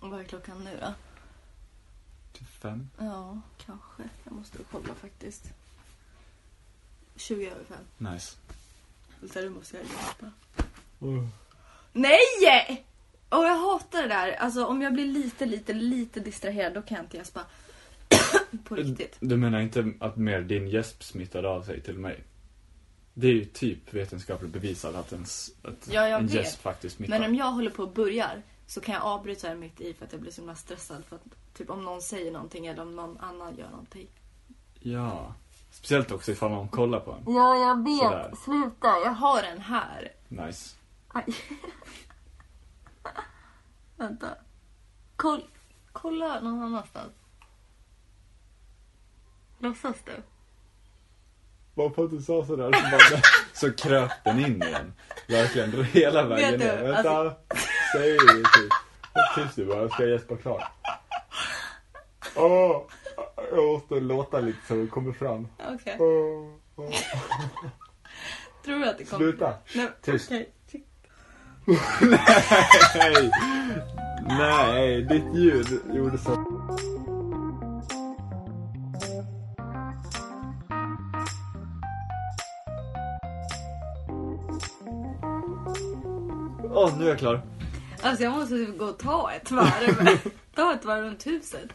Vad är klockan nu då? Typ fem. Ja, kanske. Jag måste kolla faktiskt. 20 över fem. Nice. Så du måste jag hjälpa. Nej! Och jag hatar det där. Alltså om jag blir lite, lite, lite distraherad då kan jag inte gäspa. På riktigt. Du menar inte att mer din gäsp smittade av sig till mig? Det är ju typ vetenskapligt bevisat att, en, att Ja, en gäsp faktiskt smittar. Men om jag håller på och börjar så kan jag avbryta det mitt i för att jag blir så himla stressad. För att typ om någon säger någonting eller om någon annan gör någonting. Ja. Speciellt också ifall man kollar på en. Ja, jag vet. Sådär. Sluta. Jag har en här. Nice. Aj. Vänta. Koll, kolla någon annanstans. Låtsas du? Bara för att du sa sådär så, bara, så kröp den in igen. Verkligen hela vägen ner. Vänta. Säg. Håll tyst du bara, ska jag gäspa klart. Åh, jag måste låta lite så det kommer fram. Okej. Åh, åh. Tror du att det kommer? Sluta. Nej, Tyst. okej. Nej! Nej, ditt ljud gjorde så. Åh, nu är jag klar. Alltså jag måste typ gå och ta ett varv. ta ett varv runt huset.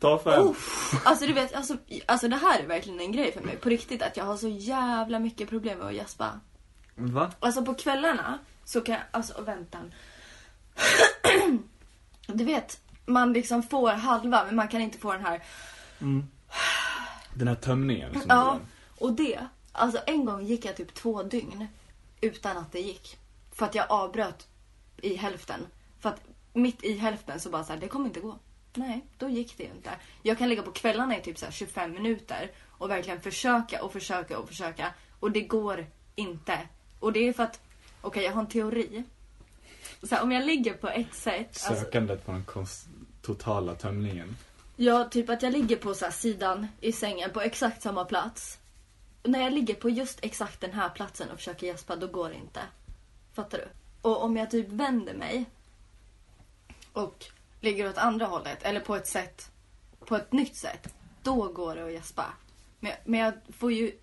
Ta fem. Oh, alltså du vet, alltså, alltså det här är verkligen en grej för mig. På riktigt att jag har så jävla mycket problem med att gäspa. Va? Alltså på kvällarna så kan jag, alltså vänta. Du vet, man liksom får halva men man kan inte få den här. Den här tömningen som Ja, och det. Alltså en gång gick jag typ två dygn utan att det gick. För att jag avbröt i hälften. För att mitt i hälften så bara så här, det kommer inte gå. Nej, då gick det ju inte. Jag kan ligga på kvällarna i typ så här 25 minuter och verkligen försöka och försöka och försöka. Och det går inte. Och det är för att, okej jag har en teori. Så här, om jag ligger på ett sätt. alltså- Sökandet på den konst- totala tömningen. Ja, typ att jag ligger på så sidan i sängen på exakt samma plats. När jag ligger på just exakt den här platsen och försöker gäspa, då går det inte. Fattar du? Och om jag typ vänder mig och ligger åt andra hållet, eller på ett sätt, på ett nytt sätt, då går det att gäspa. Men, men jag får ju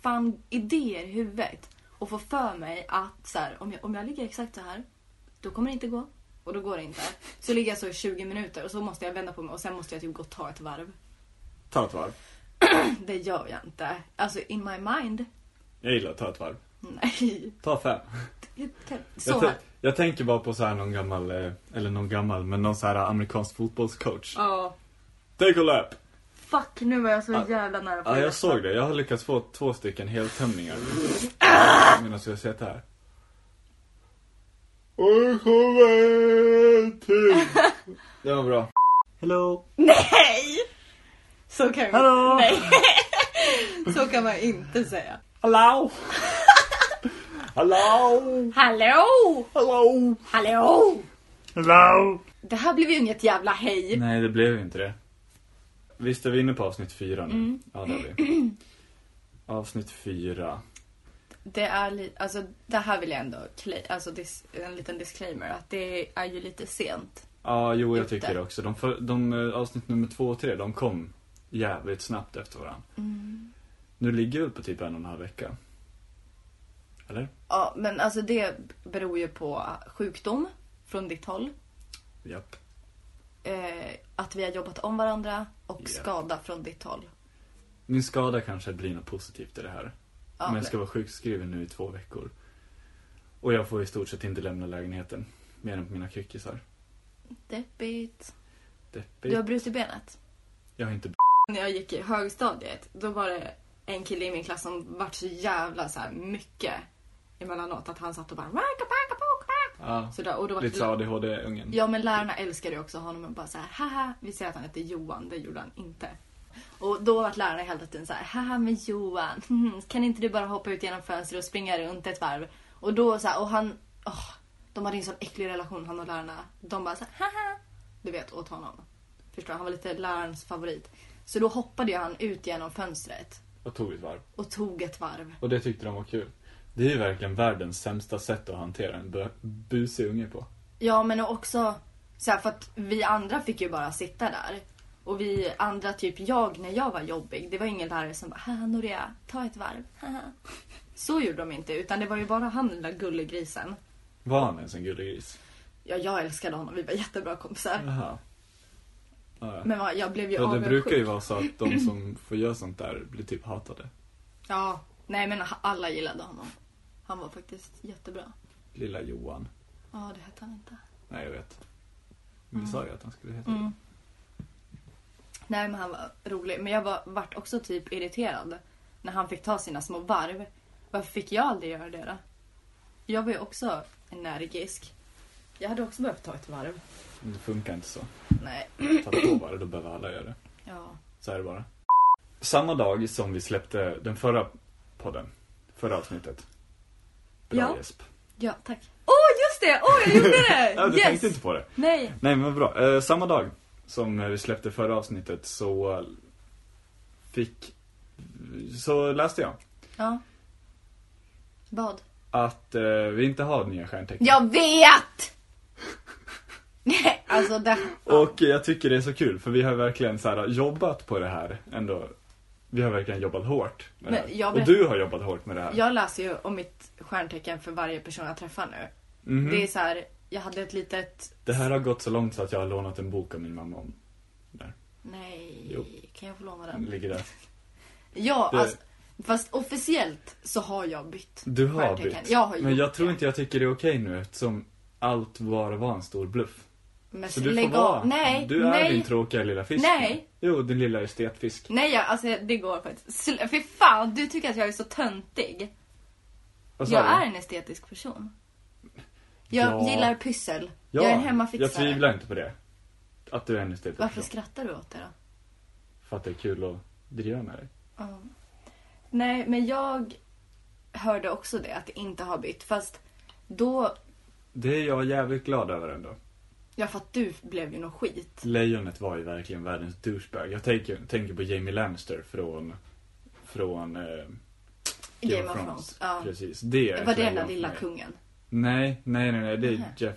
fan idéer i huvudet och får för mig att så här, om, jag, om jag ligger exakt så här, då kommer det inte gå. Och då går det inte. Så ligger jag så i 20 minuter och så måste jag vända på mig och sen måste jag typ gå och ta ett varv. Ta ett varv. Det gör jag inte. Alltså in my mind. Jag gillar att ta ett varv. Nej. Ta fem. Så Jag, här. jag tänker bara på så här någon gammal, eh, eller någon gammal, men någon så här amerikansk fotbollscoach. Ja. Take a lap! Fuck, nu var jag så jävla nära på Ja, jag såg det. Jag har lyckats få två stycken heltömningar. Medan jag sitter här. Och det kommer till. Det var bra. Hello. Nej! Så kan man Hallå? Nej. Så kan man inte säga. Hello. Hello. Hallå! Hello. Hallå! Hello. Det här blev ju inget jävla hej. Nej, det blev ju inte det. Visst är vi inne på avsnitt fyra nu? Ja, det är vi. Avsnitt fyra. Det är li- alltså det här vill jag ändå, alltså en liten disclaimer att det är ju lite sent. Ja, jo, jag tycker det också. De, för, de eh, avsnitt nummer två och tre, de kom jävligt snabbt efter varandra. Nu ligger vi på typ en och en halv vecka. Eller? Ja, men alltså det beror ju på sjukdom från ditt håll. Japp. Eh, att vi har jobbat om varandra och Ja. skada från ditt håll. Min skada kanske blir något positivt i det här. Ja, men jag ska vara sjukskriven nu i två veckor. Och jag får i stort sett inte lämna lägenheten. Mer än på mina kryckisar. Deppigt. Deppigt. Du har brutit benet. Jag har inte När jag gick i högstadiet, då var det en kille i min klass som vart så jävla så här mycket emellanåt att han satt och bara. Ja, Sådär, och då var lite så ADHD-ungen. Ja men lärarna älskade ju också honom och bara så här, haha, vi säger att han heter Johan, det gjorde han inte. Och då var lärarna hela tiden så här, haha men Johan, kan inte du bara hoppa ut genom fönstret och springa runt ett varv? Och då så här, och han, åh, de hade en sån äcklig relation han och lärarna. De bara så här, haha, du vet åt honom. Förstår? Han var lite lärarens favorit. Så då hoppade ju han ut genom fönstret Och tog ett varv. och tog ett varv. Och det tyckte de var kul. Det är ju verkligen världens sämsta sätt att hantera en bu- busig unge på. Ja men också Så här, för att vi andra fick ju bara sitta där. Och vi andra, typ jag när jag var jobbig, det var ingen lärare som bara Haha Noria, ta ett varv. Haha. Så gjorde de inte, utan det var ju bara han den där gullegrisen. Var han ens en gullegris? Ja, jag älskade honom, vi var jättebra kompisar. Jaha. Ja, ja. Men jag blev ju Ja, det avundsjuk. brukar ju vara så att de som får göra sånt där blir typ hatade. Ja, nej men alla gillade honom. Han var faktiskt jättebra. Lilla Johan. Ja, det hette han inte. Nej, jag vet. Vi sa ju att han skulle heta Mm. Nej men han var rolig. Men jag var, vart också typ irriterad när han fick ta sina små varv. Varför fick jag aldrig göra det då? Jag var ju också energisk. Jag hade också behövt ta ett varv. det. Det funkar inte så. Nej. Ta på bara, då behöver alla göra det. Ja. Så är det bara. Samma dag som vi släppte den förra podden, förra avsnittet. Bra Ja. Jesp. Ja, tack. Åh, just det! Åh, jag gjorde det! Ja, du yes! tänkte inte på det? Nej. Nej men bra. Eh, samma dag som vi släppte förra avsnittet så fick, så läste jag Ja. Vad? att eh, vi inte har nya stjärntecken. Jag vet! Nej, alltså det... Och jag tycker det är så kul för vi har verkligen så här, jobbat på det här ändå. Vi har verkligen jobbat hårt med Men det här. Och du har jobbat hårt med det här. Jag läser ju om mitt stjärntecken för varje person jag träffar nu. Mhm. Det är så här, jag hade ett litet... Det här har gått så långt så att jag har lånat en bok av min mamma om. Där, Nej, Jo. kan jag få låna den ligger där. Ja, Det- alltså, fast officiellt så har jag bytt Du har bytt. Jag har Men jag tror inte jag tycker det är okej nu eftersom allt bara var en stor bluff. Men Så du får vara. Nej, du är nej. din tråkiga lilla fisk Nej. Jo, din lilla estetfisk. Nej, jag, alltså det går faktiskt. Sl- Fy fan, du tycker att jag är så töntig. Jag du? är en estetisk person. Jag Ja. gillar pyssel. Ja, jag är en hemmafixare. Jag tvivlar inte på det. Att du är en estetisk Varför person. skrattar du åt det då? För att det är kul att driva med dig. Ja. Nej, men jag hörde också det, att det inte har bytt. Fast då, Det är jag jävligt glad över ändå. Ja för att du blev ju något skit. Lejonet var ju verkligen världens douchebag. Jag tänker, tänker på Jamie Lannister från, från eh, Game of Thrones. Ja. Precis. Det är Var det den där lilla kungen? Nej, nej, nej, nej. Det är Nähä. Jeff,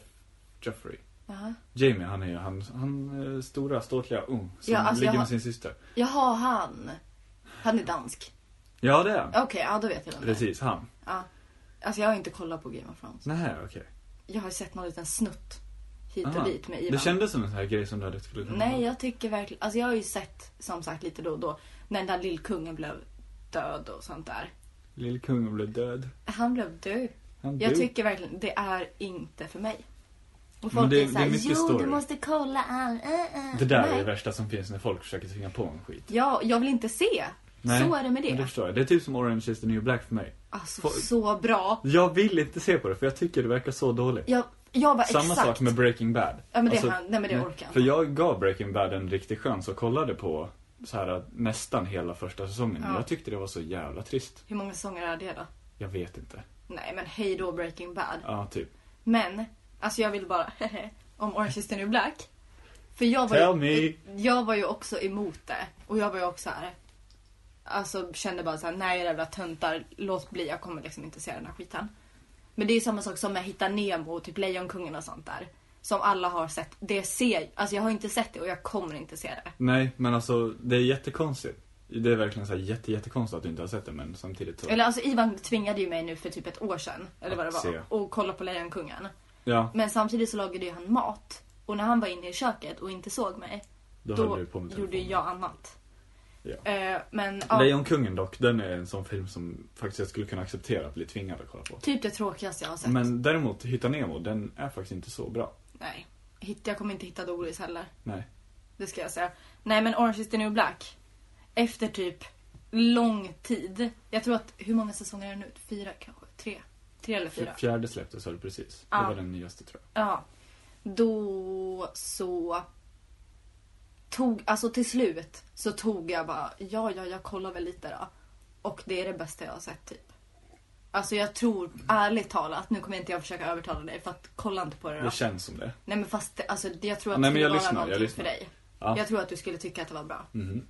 Joffrey. Jaha. Jamie, han är ju han, han eh, stora, ståtliga, oh, som Ja, alltså, ligger har- med sin syster. Jaha, han. Han är dansk. Ja, det är han. Okej, ja då vet jag vem är. Precis, han. Ja. Alltså jag har inte kollat på Game of Thrones. Nej, okej. Jag har sett någon liten snutt hit och Aha. dit med Ivan. Det kändes som en sån här grej som du hade skulle kunna Nej, jag tycker verkligen... Alltså jag har ju sett, som sagt, lite då och då, när den där lillkungen blev död och sånt där. Lillkungen blev död. Han blev död. Han Jag dog. tycker verkligen, det är inte för mig. Och Men folk är det är såhär, jo story." du måste kolla all... Uh, uh. Det där Nej. är det värsta som finns när folk försöker tvinga på en skit. Ja, jag vill inte se. Så är det med Men det det. förstår jag. Det är typ som Orange is the new black för mig. Alltså Folk- så bra. Jag vill inte se på det för jag tycker det verkar så dåligt. Jag, jag var Samma exakt. sak med Breaking Bad. Ja men det, Alltså, han, nej men det orkar För jag gav Breaking Bad en riktig chans och kollade på så här nästan hela första säsongen. Ja. jag tyckte det var så jävla trist. Hur många säsonger är det då? Jag vet inte. Nej men hej då Breaking Bad. Ja, typ. Men, alltså jag vill bara om Orange is the new black. För jag var, Tell ju, me. jag var ju också emot det. Och jag var ju också här. Alltså kände bara såhär, nej jävla töntar, låt bli, jag kommer liksom inte se den här skiten. Men det är samma sak som med Hitta Nemo, typ Lejonkungen och sånt där. Som alla har sett. Det ser, alltså jag har inte sett det och jag kommer inte se det. Nej, men alltså det är jättekonstigt. Det är verkligen så här jätte, jättekonstigt att du inte har sett det men samtidigt så. Eller alltså Ivan tvingade ju mig nu för typ ett år sedan, eller vad det var, och kolla på Lejonkungen. Ja, Men samtidigt så lagade ju han mat. Och när han var inne i köket och inte såg mig, då, då gjorde jag annat. Ja. Eh, men ja, Lejonkungen dock, den är en sån film som faktiskt jag skulle kunna acceptera att bli tvingad att kolla på. typ det tråkigaste jag har sett. Men däremot, Hitta Nemo, den är faktiskt inte så bra. Nej, jag kommer inte hitta Doris heller. Nej. Det ska jag säga. Nej men Orange is the new black. Efter typ lång tid. Jag tror att, hur många säsonger är det nu? Fyra kanske? Tre? Tre eller fyra? F- Fjärde släpptes väl precis. Ja. Det var den nyaste tror jag. Ja. Då så tog, alltså till slut så tog jag bara, ja ja jag kollar väl lite då. Och det är det bästa jag har sett typ. Alltså jag tror, ärligt talat, nu kommer inte jag försöka övertala dig för att kolla inte på det då. Det känns som det. Nej men fast alltså, jag tror att Nej, det jag skulle vara lyssnar, jag någonting lyssnar. för dig. Ja. Jag tror att du skulle tycka att det var bra. Mhm.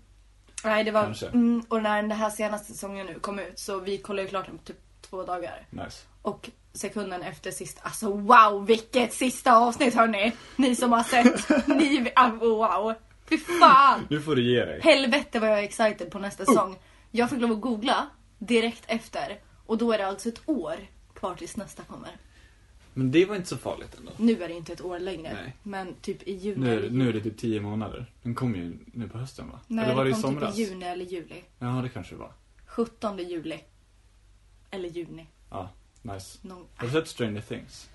Nej det var, mm, och när den här senaste säsongen nu kom ut så vi kollade ju klart den på typ två dagar. Nice. Och sekunden efter sista, alltså wow vilket sista avsnitt hörni! Ni som har sett, ni, ah, wow! Fy fan! Nu får du ge dig. Helvete vad jag är excited på nästa säsong. Jag fick lov att googla direkt efter. Och då är det alltså ett år kvar tills nästa kommer. Men det var inte så farligt ändå. Nu är det inte ett år längre. Nej. Men typ i juni Nu, eller är- nu är det typ 10 månader. Den kom ju nu på hösten va? Nej, Eller var det i kom somras? typ i juni eller juli. Ja, det kanske det var. 17 juli. Eller juni. Ja, nice. Någon... Har du sett Stranger Things?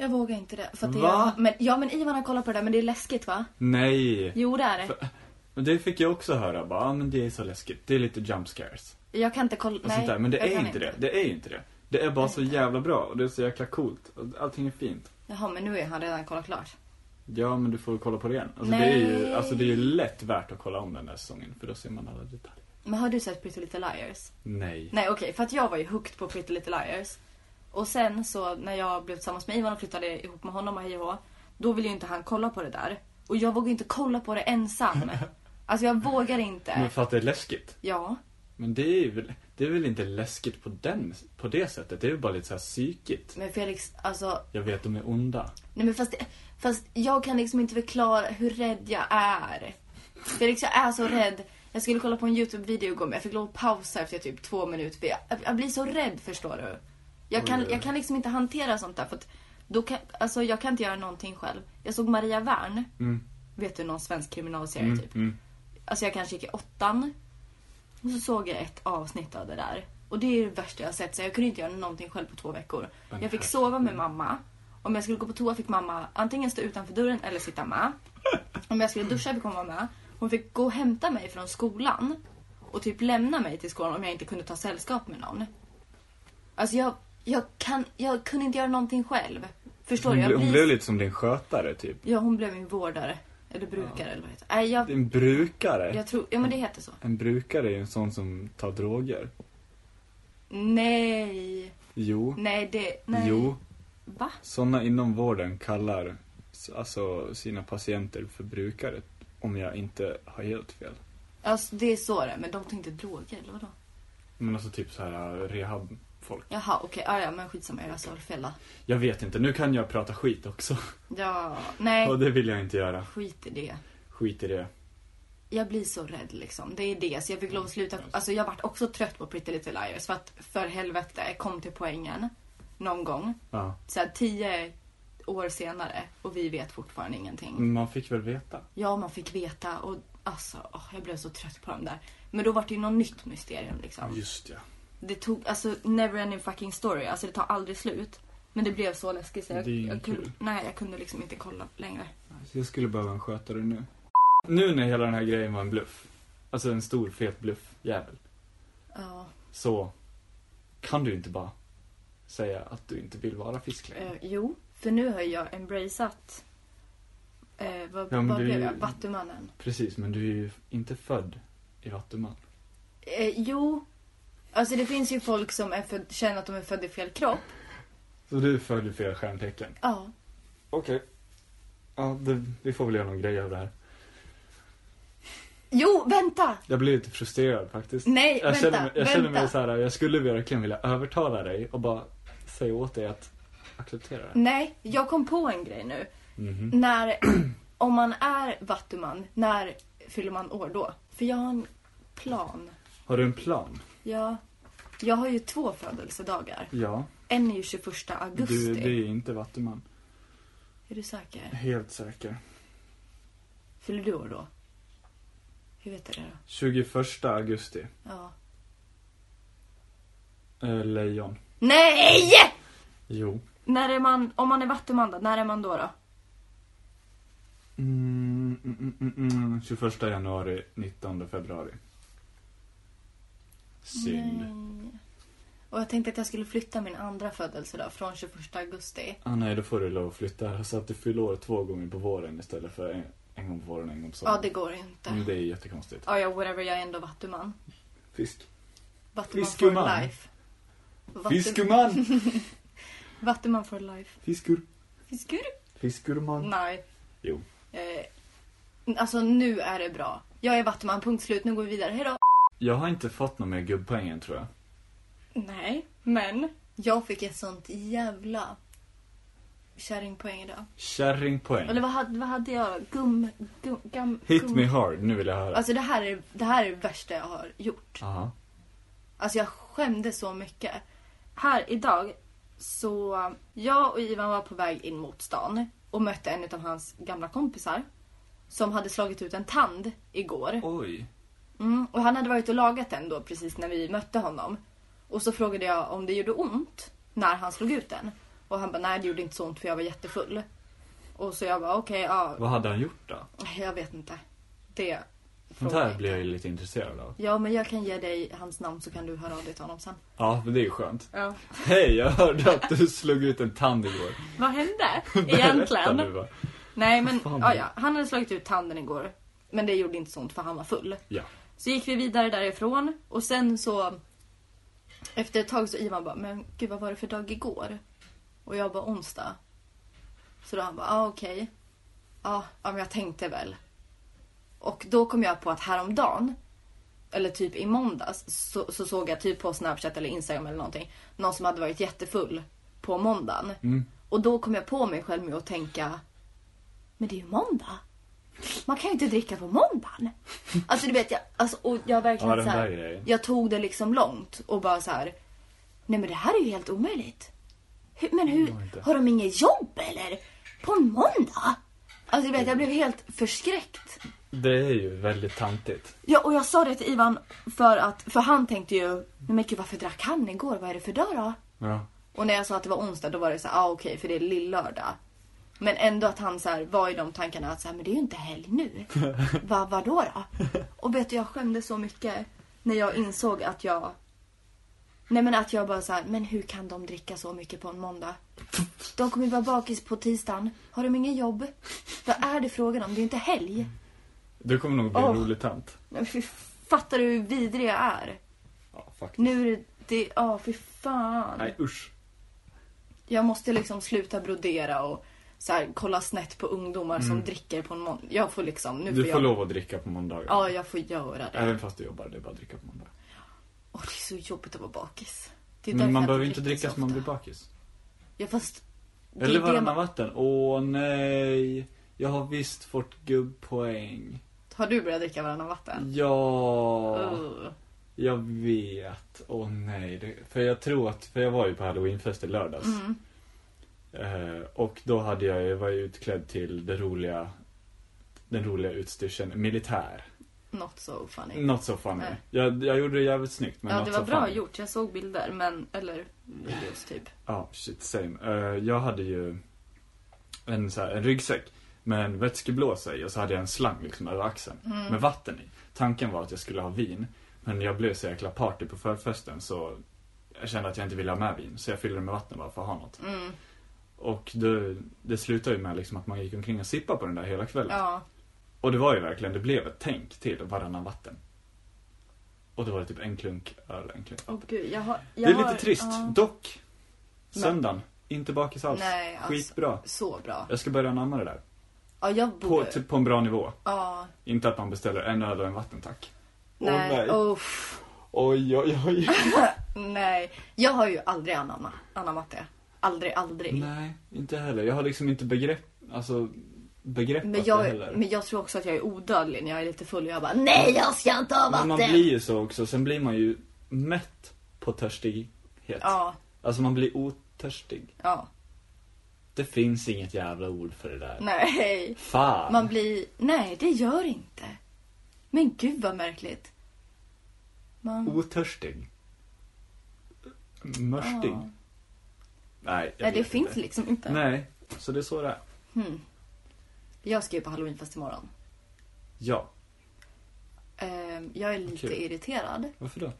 Jag vågar inte det. För att det Va? är... men, ja men Ivan har kollat på det där men det är läskigt va? Nej! Jo det är det. För- Men det fick jag också höra, bara, ah, men det är så läskigt. Det är lite jump scares. Jag kan inte kolla. Nej, där. Men det jag är kan inte det. Det är inte det. Det är bara så jävla bra och det är så jäkla coolt. Allting är fint. Jaha men nu är han redan kollat klart. Ja, men du får kolla på det igen. Alltså, det är ju, Nej. alltså det är ju lätt värt att kolla om den där säsongen, för då ser man alla detaljer. Men har du sett Pretty Little Liars? Nej. Nej okej, för att jag var ju hooked på Pretty Little Liars. Och sen så när jag blev tillsammans med Ivan och flyttade ihop med honom och hej och hå, Då ville ju inte han kolla på det där. Och jag vågar inte kolla på det ensam. Alltså jag vågar inte. Men för att det är läskigt. Ja. Men det är väl, det är väl inte läskigt på, den, på det sättet. Det är ju bara lite så här psykigt. Men Felix, alltså. Jag vet, de är onda. Nej men fast, fast jag kan liksom inte förklara hur rädd jag är. Felix, jag är så rädd. Jag skulle kolla på en YouTube-video igår men jag fick lov att pausa efter typ två minuter. Jag, jag blir så rädd förstår du. Jag kan, jag kan liksom inte hantera sånt där för att då kan, alltså jag kan inte göra någonting själv. Jag såg Maria Wern. Mm. Vet du, någon svensk kriminalserie Mm, typ. mm. Alltså jag kanske gick i åttan. Och så såg jag ett avsnitt av det där. Och det är det värsta jag har sett. Så jag kunde inte göra någonting själv på två veckor. Jag fick sova med mamma. Om jag skulle gå på toa fick mamma antingen stå utanför dörren eller sitta med. Om jag skulle duscha fick hon vara med. Hon fick gå och hämta mig från skolan. Och typ lämna mig till skolan om jag inte kunde ta sällskap med någon. Alltså jag, jag, kan, jag kunde inte göra någonting själv. Förstår Hon, du? Ble, hon blir- blev lite som din skötare, typ. Ja, hon blev min vårdare. Eller brukare eller vad heter. Nej, jag, En brukare. jag tror... Ja, men det heter så. En brukare är ju en sån som tar droger. Nej. Jo. Nej, det... Nej. Jo. Va? Såna inom vården kallar alltså sina patienter för brukare. Om jag inte har helt fel. Alltså, det är så det Men de tänkte droger, eller vadå? Men alltså typ så här rehab-folk. Jaha, okej. Okay. ja, men skitsamma. Jag sa fel då. Jag vet inte, nu kan jag prata skit också. Ja, nej. Och det vill jag inte göra. Skit i det. Skit i det. Jag blir så rädd liksom. Det är det. Så jag fick lov att sluta. Alltså jag vart också trött på Pretty Little Liars. För att för helvete, kom till poängen. Någon gång. Ja. Så här, tio år senare. Och vi vet fortfarande ingenting. Man fick väl veta. Ja, man fick veta. Och alltså, åh, jag blev så trött på dem där. Men då var det ju något nytt mysterium liksom. Just ja. Det tog, alltså never ending fucking story. Alltså det tar aldrig slut. Men det blev så läskigt så jag, Det är jag kunde, kul. nej jag kunde liksom inte kolla längre. Så jag skulle behöva en skötare nu. Nu när hela den här grejen var en bluff. Alltså en stor fet bluff, jävel. Ja, Så kan du inte bara säga att du inte vill vara fisk längre. eh, jo, för nu har jag embraceat eh, vad, Ja, vad blev jag? Vattumannen. Precis, men du är ju inte född i Vattuman. Eh, jo, alltså det finns ju folk som är född, känner att de är födda i fel kropp. Så du är född i fel stjärntecken? Ja. Okej. Ja, det, vi får väl göra någon grej av det här. Jo, vänta! Jag blir lite frustrerad faktiskt. Nej, jag vänta, känner mig, jag känner mig vänta. så här, jag skulle verkligen vilja övertala dig och bara säga åt dig att acceptera det. Nej, jag kom på en grej nu. Mhm. När, om man är vattuman, när fyller man år då? För jag har en plan. Har du en plan? Ja, jag har ju två födelsedagar. Ja. En är ju 21 augusti. Du, du är inte Vattuman. Är du säker? Helt säker. Fyller du år då? Hur vet du det då? 21 augusti. Ja. Eh, lejon. Nej! Jo. När är man, om man är vattuman då, när är man då då? Mm, mm, mm, mm, 21 januari, 19 februari. Synd. Nej. Och jag tänkte att jag skulle flytta min andra födelsedag från 21 augusti. Ah, nej, då får du lov att flytta så att du fyller år två gånger på våren istället för en, en gång på våren och en gång på sommaren. Ja, det går inte. Men det är jättekonstigt. Ja, ja, whatever, jag är ändå vattuman. Fisk. Vattuman Fiskuman. for life. Vattu- Fiskuman! Vattuman for life. Fiskur. Fiskur? Fiskurman. Nej. Jo. Eh, alltså nu är det bra. Jag är vattuman, punkt slut. Nu går vi vidare. Hejdå. Jag har inte fått någon mer gubbpoäng än tror jag. Nej, men Jag fick ett sånt jävla kärringpoäng idag. Kärringpoäng. Eller vad hade, vad hade jag? Gum... gum, gum Hit gum. me hard, nu vill jag höra. Alltså det här, är, det här är det värsta jag har gjort. Aha. Alltså jag skämde så mycket. Här idag så jag och Ivan var på väg in mot stan och mötte en av hans gamla kompisar som hade slagit ut en tand igår. Oj. Mm, och han hade varit och lagat den då precis när vi mötte honom. Och så frågade jag om det gjorde ont när han slog ut den. Och han bara nej det gjorde inte så ont för jag var jättefull. Och så jag bara okej ja, Vad hade han gjort då? jag vet inte. Det Sånt här blir jag ju lite intresserad av. Ja men jag kan ge dig hans namn så kan du höra av dig till honom sen. Ja, men det är ju skönt. Ja. Hej, jag hörde att du slog ut en tand igår. Vad hände egentligen? nu va. Nej men ja, ja, han hade slagit ut tanden igår. Men det gjorde inte så ont för han var full. Ja. Så gick vi vidare därifrån och sen så efter ett tag så Ivan bara, men gud vad var det för dag igår? Och jag bara onsdag. Så då han bara, ah, okej. Ja, ja, men jag tänkte väl. Och då kom jag på att häromdagen, eller typ i måndags, så, så såg jag typ på Snapchat eller Instagram eller någonting, någon som hade varit jättefull på måndagen. Mm. Och då kom jag på mig själv med att tänka, men det är ju måndag. Man kan ju inte dricka på måndagen. Alltså du vet, jag, alltså, och jag verkligen Ja, så här, jag tog det liksom långt och bara så här. nej men det här är ju helt omöjligt. Hur, men hur, har de inget jobb eller? På en måndag? Alltså du vet, jag blev helt förskräckt. Det är ju väldigt tantigt. Ja, och jag sa det till Ivan för att, för han tänkte ju, nej men gud varför drack han igår? Vad är det för dag då? Ja. Och när jag sa att det var onsdag då var det så ah, okej för det är lillördag. Men ändå att han så här, var i de tankarna att så här, men det är ju inte helg nu. Va, vadå då? Och vet du, jag skämde så mycket när jag insåg att jag... Nej men att jag bara så här, men hur kan de dricka så mycket på en måndag? De kommer ju vara bakis på tisdagen. Har de ingen jobb? Vad är det frågan om? Det är ju inte helg. Du kommer nog bli en rolig tant. Men fy, fattar du hur vidrig jag är? Ja, faktiskt. Nu är det... det ja, fy fan. Nej, usch. Jag måste liksom sluta brodera och så här, kolla snett på ungdomar som dricker på en måndag. Jag får liksom, nu Mm. Du får jag... lov att dricka på måndagar. Ja, jag får göra det. Även fast du jobbar, det är bara att dricka på måndag. Åh, det är så jobbigt att vara bakis. Men man behöver inte dricka så man blir bakis. Ja, fast... Eller varannan man- vatten. Åh nej. Jag har visst fått gubbpoäng. Har du börjat dricka varannan vatten? Ja. Uh. Jag vet. Åh nej. För jag tror att, för jag var ju på halloweenfest i lördags. Mm. Eh, och då hade jag, ju utklädd till det roliga, den roliga utstyrseln militär. Not so funny. Not so funny. Nej. Jag, jag gjorde det jävligt snyggt men ja, not det var so bra funny. gjort. Jag såg bilder, men... Eller videos typ. Ja, shit same. Eh, jag hade ju en, så här, en ryggsäck med en vätskeblåsa i och så hade jag en slang liksom över axeln Mm. med vatten i. Tanken var att jag skulle ha vin. Men jag blev så jäkla party på förfesten så jag kände att jag inte ville ha med vin. Så jag fyllde det med vatten bara för att ha något. Mm. Och det, det slutade ju med liksom att man gick omkring och sippade på den där hela kvällen. Ja. Och det var ju verkligen, det blev ett tänk till varannan vatten. Och det var typ en klunk öl, en klunk. Åh gud, jag har... Det Jag är lite har, trist. ja. Dock, Men- söndagen, inte bakis alls. Nej, alltså, Skitbra. Så bra. Jag ska börja anamma det där. Ja, jag På, borde... typ på en bra nivå. Ja. Inte att man beställer en öl och en vatten, tack. Nej. nej. Uff. Oj, oj, oj. Nej. Jag har ju aldrig anammat det. Aldrig, aldrig. Nej, inte heller. Jag har liksom inte begrepp, alltså begreppat Men jag, heller. men jag tror också att jag är odödlig när jag är lite full och jag bara Nej jag ska inte ha Men vatten! man blir ju så också, sen blir man ju mätt på törstighet. Ja, Alltså man blir otörstig. ja. Det finns inget jävla ord för det där. Nej. Fan. Man blir... Nej, det gör inte. Men gud vad märkligt. Man... Otörstig. Mörstig. Ja. Nej, jag Nej, det finns inte. liksom inte. Nej, så det är så det är. Hmm. Jag ska ju på halloweenfest imorgon. Ja, Ehm, jag är lite Kul. irriterad. varför då?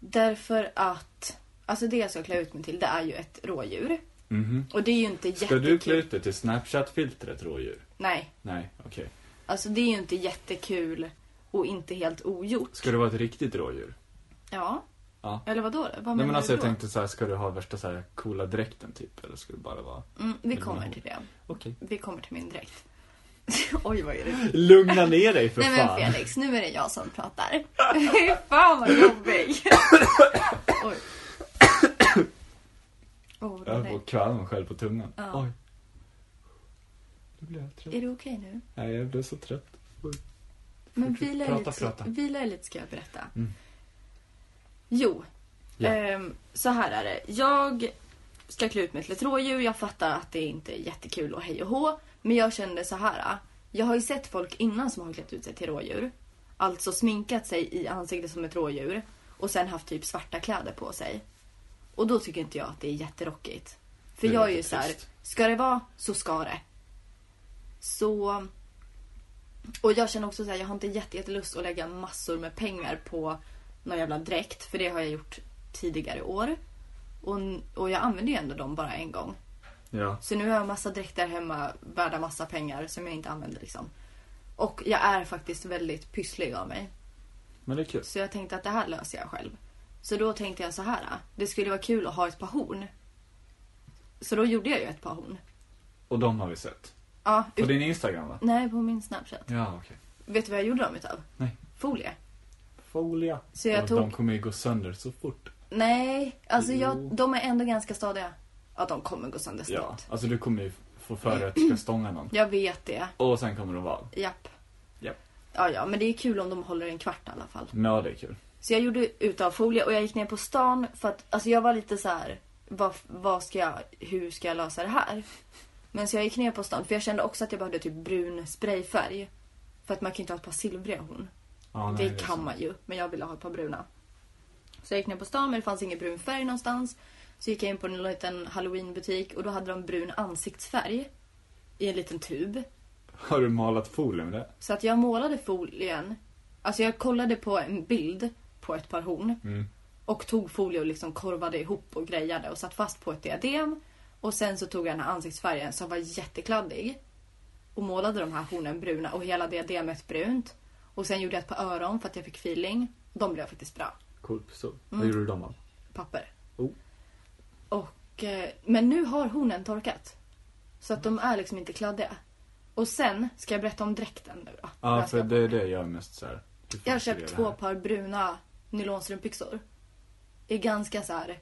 Därför att... Alltså det jag ska klä ut mig till, det är ju ett rådjur. Mhm. Och det är ju inte Ska jättekul. du klä ut dig till Snapchat-filtret rådjur? Nej. Nej, okej. Alltså det är ju inte jättekul och inte helt ogjort. Ska det vara ett riktigt rådjur? Ja. Ja. Eller? Vad Nej menar men du alltså jag då? tänkte så här, ska du ha värsta så här coola dräkten typ? Eller ska det bara vara... Mm, vi kommer vad? till det. Okej. Vi kommer till min dräkt. Oj, vad är det? Lugna ner dig för Nej fan. men Felix, nu är det jag som pratar. Fy fan vad jobbig. Oj. Oh, Jag höll på att kväva mig själv på tungan. Ja. Oj. Nu blir jag trött. Är du okej nu? Nej, jag blev så trött. Oj. Men Fortsätt. vila är, lite, prata. vila är lite ska jag berätta. Mm. Jo, Ja. ehm, så här är det. Jag ska klä ut mig till ett rådjur. Jag fattar att det inte är jättekul och hej och hå. Men jag kände så här. Jag har ju sett folk innan som har klätt ut sig till rådjur. Alltså sminkat sig i ansiktet som ett rådjur. Och sen haft typ svarta kläder på sig. Och då tycker inte jag att det är jätterockigt. För är jag är ju så här, ska det vara så ska det. Så... Och jag känner också så här, jag har inte jätte- jättelust att lägga massor med pengar på någon jävla dräkt. För det har jag gjort tidigare år. Och, och jag använder ju ändå dem bara en gång. Ja. Så nu har jag massa dräkter hemma värda massa pengar som jag inte använder liksom. Och jag är faktiskt väldigt pysslig av mig. Men det är kul. Så jag tänkte att det här löser jag själv. Så då tänkte jag så här. Det skulle vara kul att ha ett par horn. Så då gjorde jag ju ett par horn. Och de har vi sett. Ja, På ut... din Instagram va? Nej, på min Snapchat. Ja, okej. Vet du vad jag gjorde dem utav? Nej. Folie. Folia. Så jag tog- de kommer ju gå sönder så fort. Nej, alltså jag, de är ändå ganska stadiga. Ja, de kommer gå sönder Ja, snabbt. alltså du kommer ju få för dig att du ska stånga någon. Jag vet det. Och sen kommer de vara av. Japp. Japp. Ja, ja, men det är kul om de håller en kvart i alla fall. Ja, det är kul. Så jag gjorde utav folie och jag gick ner på stan för att alltså jag var lite så här. Vad, vad ska jag, hur ska jag lösa det här? Men så jag gick ner på stan för jag kände också att jag behövde typ brun sprayfärg. För att man kan inte ha ett par silvriga horn. Ja, nej, det kan man ju, men jag ville ha ett par bruna. Så jag gick ner på stan men det fanns ingen brun färg någonstans. Så gick jag in på en liten halloweenbutik och då hade de brun ansiktsfärg. I en liten tub. Har du målat folie med det? Så att jag målade folien. Alltså jag kollade på en bild på ett par horn. Mm. Och tog folie och liksom korvade ihop och grejade och satt fast på ett diadem. Och sen så tog jag den här ansiktsfärgen som var jättekladdig. Och målade de här hornen bruna och hela diademet brunt. Och sen gjorde jag ett par öron för att jag fick feeling. De blev faktiskt bra. Cool pistol. Mm. Vad gjorde du dem av? Papper. Oh. Och, eh, men nu har hornen torkat. Så att de är liksom inte kladdiga. Och sen ska jag berätta om dräkten nu då. Ja, för det är det jag är mest såhär. Jag har köpt två par bruna nylonstrumpbyxor. I ganska så här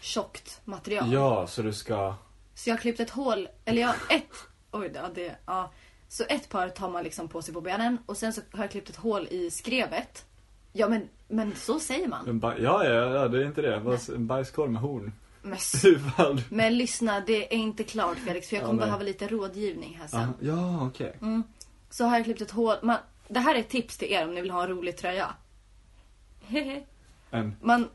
tjockt material. Ja, så du ska... Så jag har klippt ett hål, eller jag ett, oj ja, det, ja. Så ett par tar man liksom på sig på benen och sen så har jag klippt ett hål i skrevet. Ja men, men så säger man. Ja, ja, ja, det är inte det. Vad- En bajskorv med horn. Men, men lyssna, det är inte klart Felix för jag Ja, kommer nej. behöva lite rådgivning här sen. Ja, ja okej. Mm. Så har jag klippt ett hål, man, det här är ett tips till er om ni vill ha en rolig tröja. En man,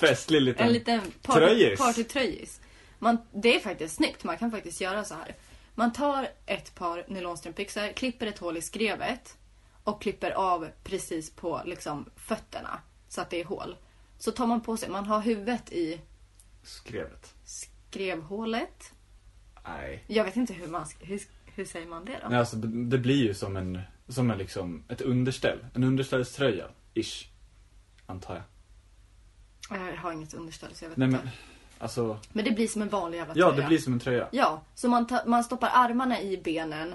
festlig liten... En liten party, Tröjis. partytröjis. Man, det är faktiskt snyggt. Man kan faktiskt göra så här. Man tar ett par nylonstrumpbyxor, klipper ett hål i skrevet och klipper av precis på liksom, fötterna så att det är hål. Så tar man på sig, man har huvudet i Skrevet. skrevhålet. Nej. Jag vet inte hur man, hur, hur säger man det då? Nej, alltså det det blir ju som en, som en liksom, ett underställ. En underställströja, ish. Antar jag. Jag har inget underställ så jag vet Nej inte. men, alltså. Men det blir som en vanlig jävla Ja, tröja. det blir som en tröja. Ja, så man, man stoppar armarna i benen.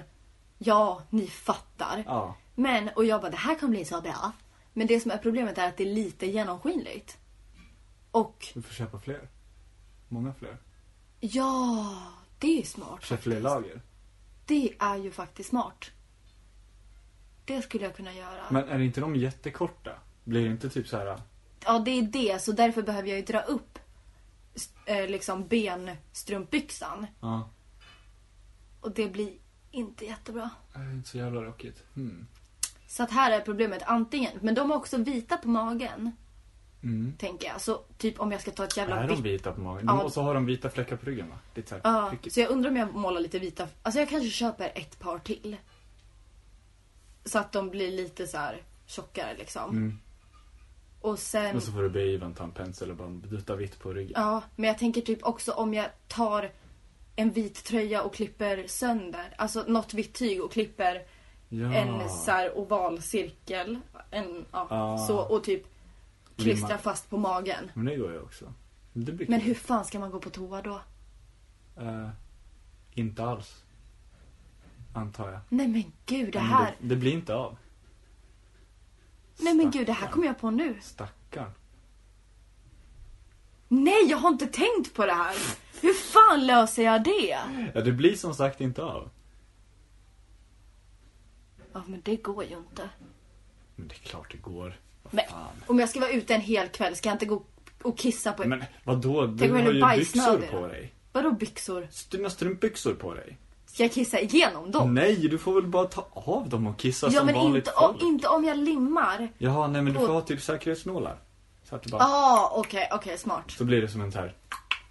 Ja, ni fattar. Ja. Men, och jag bara, det här kommer bli så bra. Men det som är problemet är att det är lite genomskinligt. Och, Du får köpa fler. Många fler. ja, det är smart. Köp fler lager. Det är ju faktiskt smart. Det skulle jag kunna göra. Men är inte de jättekorta? Blir det inte typ så här. Ja, det är det. Så därför behöver jag ju dra upp eh, liksom benstrumpbyxan. Ja. Och det blir inte jättebra. Det är inte så jävla rockigt. Hmm. Så att här är problemet antingen, men de är också vita på magen, Mm. tänker jag. Så typ om jag ska ta ett jävla Är de vita på magen? Ja. Och så har de vita fläckar på ryggen va? Lite såhär Ja, prickigt. så jag undrar om jag målar lite vita. Alltså jag kanske köper ett par till. Så att de blir lite så här tjockare liksom. Mm. Och sen, Och så får du be Ivan ta en pensel och bara dutta vitt på ryggen. ja, men jag tänker typ också om jag tar en vit tröja och klipper sönder, alltså något vitt tyg och klipper Ja. en så här oval cirkel, en, ja, Ah. så och typ klistrar Limma. fast på magen. Men det går ju också. Men kul. hur fan ska man gå på toa då? Eh, inte alls. Antar jag. Nej men gud, det här, Det, det blir inte av. nej men gud, det här kommer jag på nu. Stackarn. Nej, jag har inte tänkt på det här. Hur fan löser jag det? Ja, det blir som sagt inte av. Ja, men det går ju inte. Men det är klart det går. Vad Men fan. om jag ska vara ute en hel kväll, ska jag inte gå och kissa på... Men vadå? Du Tänk har ju byxor på dig. Vadå byxor? Dina strumpbyxor på dig. Ska jag kissa igenom dem? Nej, du får väl bara ta av dem och kissa ja, som men vanligt inte, om, folk. inte om jag limmar. Jaha, nej men du får ha typ säkerhetsnålar. Så att bara, Ah, okej, okej, smart. så blir det som en så här,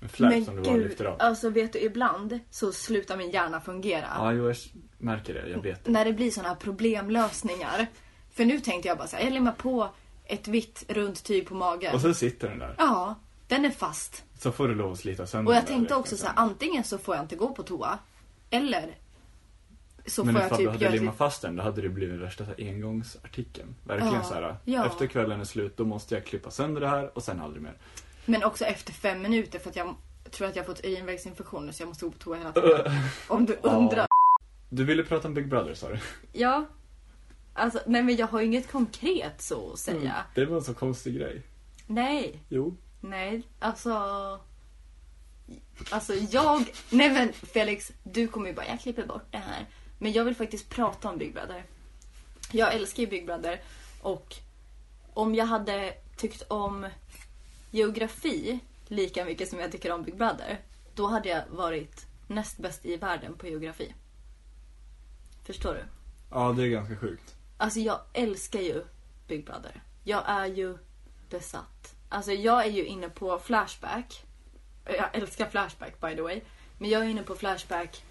en flärp som du bara lyfter av. alltså vet du, ibland så slutar min hjärna fungera. Ja, jo, jag märker det. Jag vet det. När det blir såna här problemlösningar. För nu tänkte jag bara så här, jag limmar på ett vitt runt tyg på magen. Och så sitter den där. Ja, den är fast. Så får du lov att slita sönder Och jag tänkte också så här, sen. antingen så får jag inte gå på toa. Eller så Men får jag ifall typ du hade limmat ett... fast den, då hade det blivit värsta så här engångsartikeln. Verkligen Ja, så här. ja. efter kvällen är slut, då måste jag klippa sönder det här och sen aldrig mer. Men också efter fem minuter för att jag tror att jag har fått urinvägsinfektioner så jag måste gå på toa hela tiden. Om du undrar. Du ville prata om Big Brother sa du? Ja. Alltså, nej men jag har inget konkret så att säga. Det var en så konstig grej. Nej. Jo. Nej, alltså... Alltså jag... Nej men Felix, du kommer ju bara, jag klipper bort det här. Men jag vill faktiskt prata om Big Brother. Jag älskar ju Big Brother. Och om jag hade tyckt om geografi lika mycket som jag tycker om Big Brother. Då hade jag varit näst bäst i världen på geografi. Förstår du? Ja, det är ganska sjukt. Alltså jag älskar ju Big Brother. Jag är ju besatt. Alltså jag är ju inne på Flashback. Jag älskar Flashback by the way. Men jag är inne på Flashback,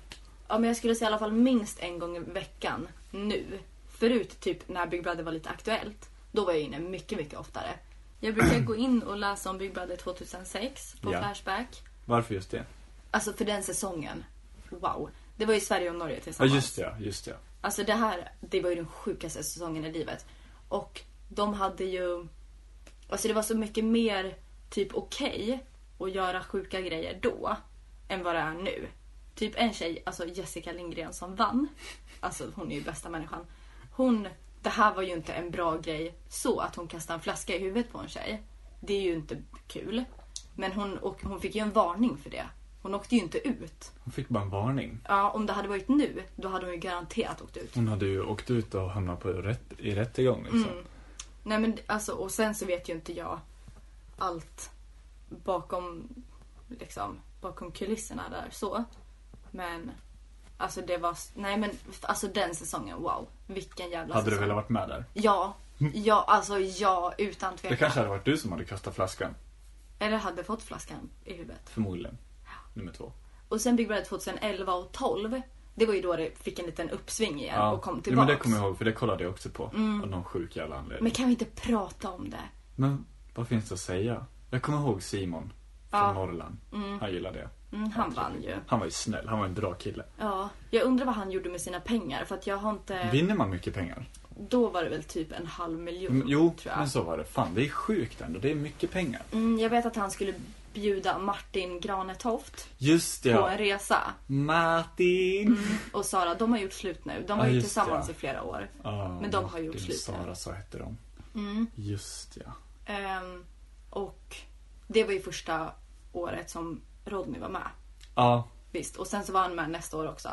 ja men jag skulle säga i alla fall minst en gång i veckan nu. Förut typ när Big Brother var lite aktuellt. Då var jag inne mycket, mycket oftare. Jag brukar gå in och läsa om Big Brother 2006 på Ja. Flashback. Varför just det? Alltså för den säsongen. Wow. Det var ju Sverige och Norge Ja, tillsammans. just det, ja, just det. Alltså det här, det var ju den sjukaste säsongen i livet. Och de hade ju... Alltså det var så mycket mer typ okej att göra sjuka grejer då än vad det är nu. Typ en tjej, alltså Jessica Lindgren som vann. Alltså hon är ju bästa människan. Hon, det här var ju inte en bra grej så att hon kastade en flaska i huvudet på en tjej. Det är ju inte kul. Men hon, och hon fick ju en varning för det. Hon åkte ju inte ut. Hon fick bara en varning. Ja, om det hade varit nu, då hade hon ju garanterat åkt ut. Hon hade ju åkt ut och hamnat på rätt, i rättegång liksom. Mm. Nej men alltså, och sen så vet ju inte jag allt bakom, liksom, bakom kulisserna där så. Men, alltså det var, nej men alltså den säsongen, wow. Vilken jävla Hade du säsong. velat varit med där? Ja, ja, alltså ja, utan Det tvekan. kanske hade varit du som hade kastat flaskan. Eller hade fått flaskan i huvudet. Förmodligen. Nummer två. Och sen Big Brother 2011 och 12, det var ju då det fick en liten uppsving igen och kom tillbaks. men det kommer jag ihåg, för det kollade jag också på. Av någon sjuk jävla anledning. Men kan vi inte prata om det? Men vad finns det att säga? Jag kommer ihåg Simon från Ja. Norrland. Han gillade det. Mm, han vann ju. Han var ju snäll, han var en bra kille. Ja, jag undrar vad han gjorde med sina pengar för att jag har inte... Vinner man mycket pengar? Då var det väl typ en halv miljon. Mm, Jo, tror jag. men så var det. Fan, det är sjukt ändå. Det är mycket pengar. Mm, jag vet att han skulle bjuda Martin Granetoft Just på en ja. resa. Martin! Och Sara, de har gjort slut nu. De Ja, var ju just tillsammans ja. i flera år. Ja, Men de har gjort Martin slut nu. Sara, så hette de. Mm. Just ja. Ehm, och det var ju första året som Rodney var med. Ja, Visst, och sen så var han med nästa år också.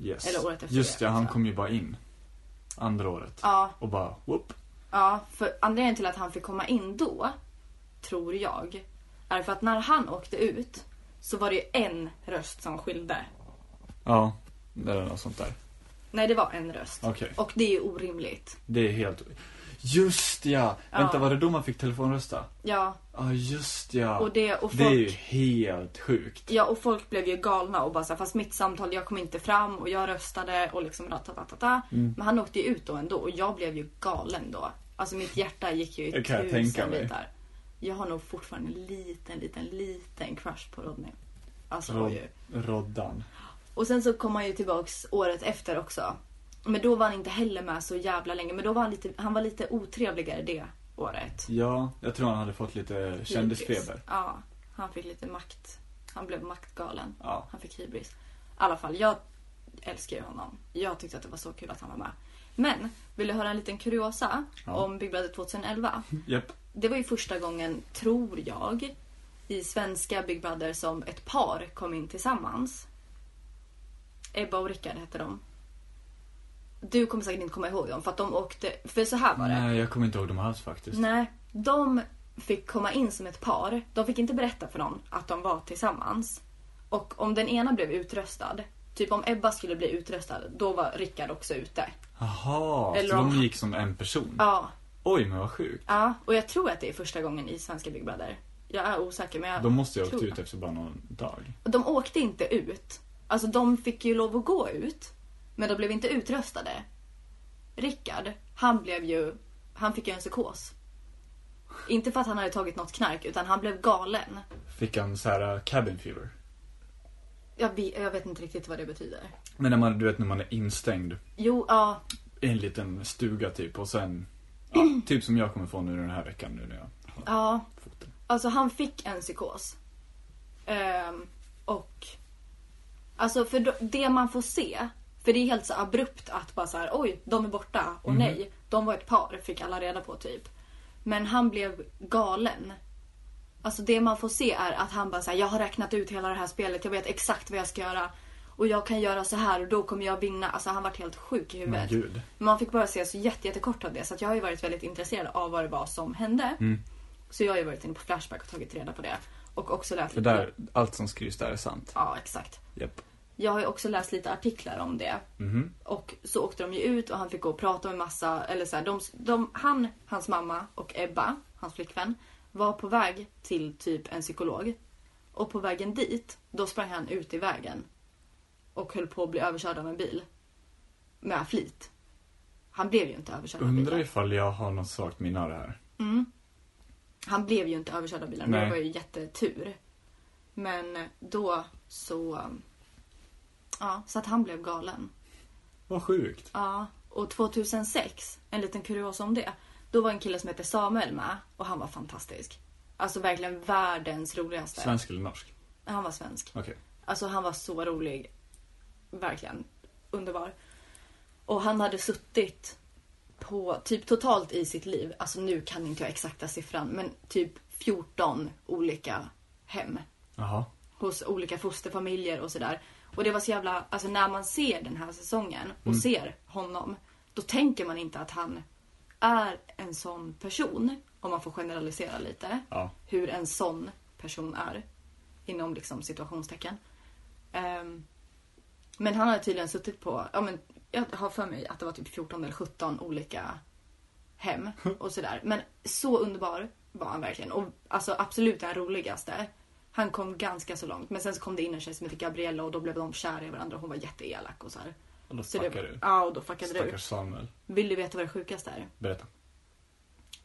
yes. Eller året efter Just det, ja, han kom ju bara in. Andra året. Ja, Och bara, whoop. ja, för anledningen till att han fick komma in då, tror jag, är för att när han åkte ut så var det ju en röst som skilde. Ja, det är något sånt där. Nej, det var en röst. Okej. Och det är ju orimligt. Det är helt... Just ja! Ja. Vänta, var det då man fick telefonrösta? Ja, Ja, just ja. och det och Det är ju folk... helt sjukt. Ja, och folk blev ju galna och bara så här, fast mitt samtal, jag kom inte fram och jag röstade och liksom ratatatata. Mm. Men han åkte ju ut då ändå och jag blev ju galen då. Alltså mitt hjärta gick ju i kan jag tänka mig. bitar. Jag har nog fortfarande en liten, liten, liten crush på Rodney. Alltså Rod- ju. Roddan. Och sen så kom han ju tillbaks året efter också. Men då var han inte heller med så jävla länge. Men då var han lite, han var lite otrevligare det året. Ja, jag tror han hade fått lite kändisfeber. Ja, han fick lite makt. Han blev maktgalen. Ja. Han fick hybris. I alla fall, jag älskar ju honom. Jag tyckte att det var så kul att han var med. Men, vill du höra en liten kuriosa Ja. om Big Brother 2011? Japp. Det var ju första gången, tror jag, i svenska Big Brother som ett par kom in tillsammans. Ebba och Rickard hette de. Du kommer säkert inte komma ihåg dem för att de åkte, för så här var det. Nej, jag kommer inte ihåg dem alls faktiskt. Nej, de fick komma in som ett par. De fick inte berätta för någon att de var tillsammans. Och om den ena blev utröstad, typ om Ebba skulle bli utröstad, då var Rickard också ute. Jaha, Eller så om- de gick som en person? Ja, Oj, men vad sjukt. ja. Och jag tror att det är första gången i svenska Big Brother. Jag är osäker men jag De måste ju ha åkt ut efter bara någon dag. De åkte inte ut. Alltså de fick ju lov att gå ut. Men de blev inte utröstade. Rickard, han blev ju, han fick ju en psykos. Inte för att han hade tagit något knark utan han blev galen. Fick han så här uh, cabin fever? Jag vet, jag vet inte riktigt vad det betyder. Men när man, du vet när man är instängd Jo, ja. i en liten stuga typ och sen, ja, typ som jag kommer få nu den här veckan nu när jag har Ja, foten. alltså han fick en psykos. Ehm, och alltså för då, det man får se, för det är helt så abrupt att bara så här, oj, de är borta och nej, de var ett par, fick alla reda på typ. Men han blev galen. Alltså det man får se är att han bara säger jag har räknat ut hela det här spelet, jag vet exakt vad jag ska göra. Och jag kan göra så här och då kommer jag vinna. Alltså han vart helt sjuk i Men huvudet. Men man fick bara se så jätte, jättekort av det. Så jag har ju varit väldigt intresserad av vad det var som hände. Mm. Så jag har ju varit inne på Flashback och tagit reda på det. Och också läst För där, allt som skrivs där är sant. Ja, exakt. Japp. Jag har ju också läst lite artiklar om det. Mhm. Och så åkte de ju ut och han fick gå och prata med massa, eller så här, de, de, han, hans mamma och Ebba, hans flickvän, var på väg till typ en psykolog. Och på vägen dit, då sprang han ut i vägen. Och höll på att bli överkörd av en bil. Med flit. Han blev ju inte överkörd av Undrar bilen. ifall jag har något svagt minne av det här. Han blev ju inte överkörd av bilen. Det var ju jättetur. Men då så... Ja, så att han blev galen. Vad sjukt. Ja, och 2006, en liten kuriosa om det. Då var en kille som hette Samuel med och han var fantastisk. Alltså verkligen världens roligaste. Svensk eller norsk? Han var svensk. Okej. Alltså han var så rolig. Verkligen underbar. Och han hade suttit på typ totalt i sitt liv, alltså nu kan inte jag exakta siffran, men typ 14 olika hem Jaha. hos olika fosterfamiljer och sådär. Och det var så jävla, alltså när man ser den här säsongen och ser honom, då tänker man inte att han är en sån person, om man får generalisera lite, Ja. hur en sån person är. Inom liksom situationstecken. Ehm, men han har tydligen suttit på, ja men jag har för mig att det var typ 14 eller 17 olika hem och sådär. Men så underbar var han verkligen. Och alltså absolut den roligaste. Han kom ganska så långt. Men sen så kom det in en tjej som hette Gabriella och då blev de kära i varandra hon var jätteelak och så här. Och då Så fuckar du. Ja, och då fuckade du. Stackars Samuel. Vill du veta vad det sjukaste är? Berätta.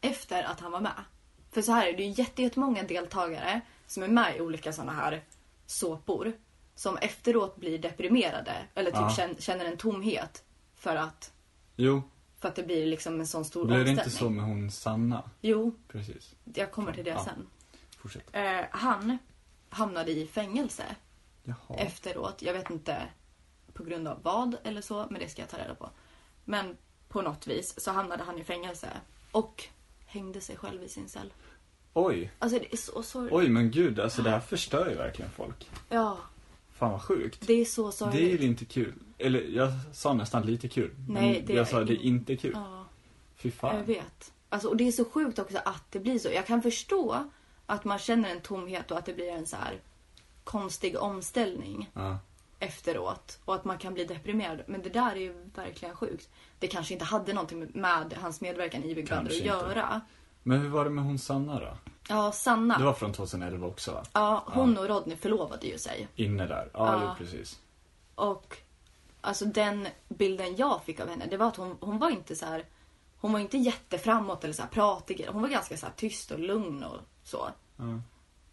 efter att han var med. För så här är det ju jätte- jättemånga deltagare som är med i olika såna här såpor. Som efteråt blir deprimerade eller typ Ja. känner, en tomhet. För att, Jo, för att det blir liksom en sån stor blev det omställning. inte så med hon Sanna? Jo, Precis. jag kommer till det Ja. sen. Fortsätt. Eh, han hamnade i fängelse Jaha. efteråt. Jag vet inte på grund av vad eller så, men det ska jag ta reda på. Men på något vis så hamnade han i fängelse och hängde sig själv i sin cell. Oj. Alltså det är så sorgligt. Oj, men gud, alltså det här förstör ju verkligen folk. Ja, Fan vad sjukt. det är så Det är sorgligt. ju inte kul. Eller jag sa nästan lite kul. Nej, men det jag är sa det är in- inte kul. Ja, Fy jag fan. vet. Alltså, och det är så sjukt också att det blir så. Jag kan förstå att man känner en tomhet och att det blir en så här konstig omställning Ja. efteråt. Och att man kan bli deprimerad. Men det där är ju verkligen sjukt. Det kanske inte hade någonting med- hans medverkan i Big Brother att inte. göra. Men hur var det med hon Sanna då? Ja, Sanna. Det var från 2011 också va? Ja, hon och Rodney förlovade ju sig. Inne där. Ja, Ja. jo precis. Och alltså den bilden jag fick av henne, det var att hon, hon var inte så här. Hon var inte jätteframåt eller så här pratig. Hon var ganska så tyst och lugn och så. Ja.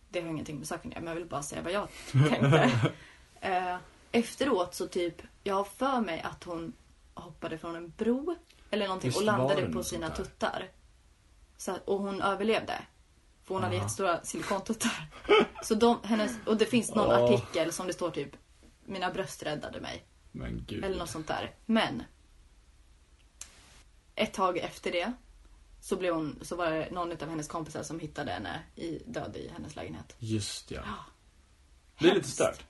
Det har ingenting med saken att göra, men jag vill bara säga vad jag tänkte. eh, efteråt så typ, jag har för mig att hon hoppade från en bro eller någonting Visst och landade på sina tuttar. Så, och hon överlevde. För hon hade Aha. jättestora silikontuttar. Så de, hennes, och det finns någon Åh. artikel som det står typ Mina bröst räddade mig. Men gud. Eller något sånt där. Men. Ett tag efter det. Så, blev hon, så var det någon av hennes kompisar som hittade henne i, död i hennes lägenhet. Just ja. Ja. Det är lite stört.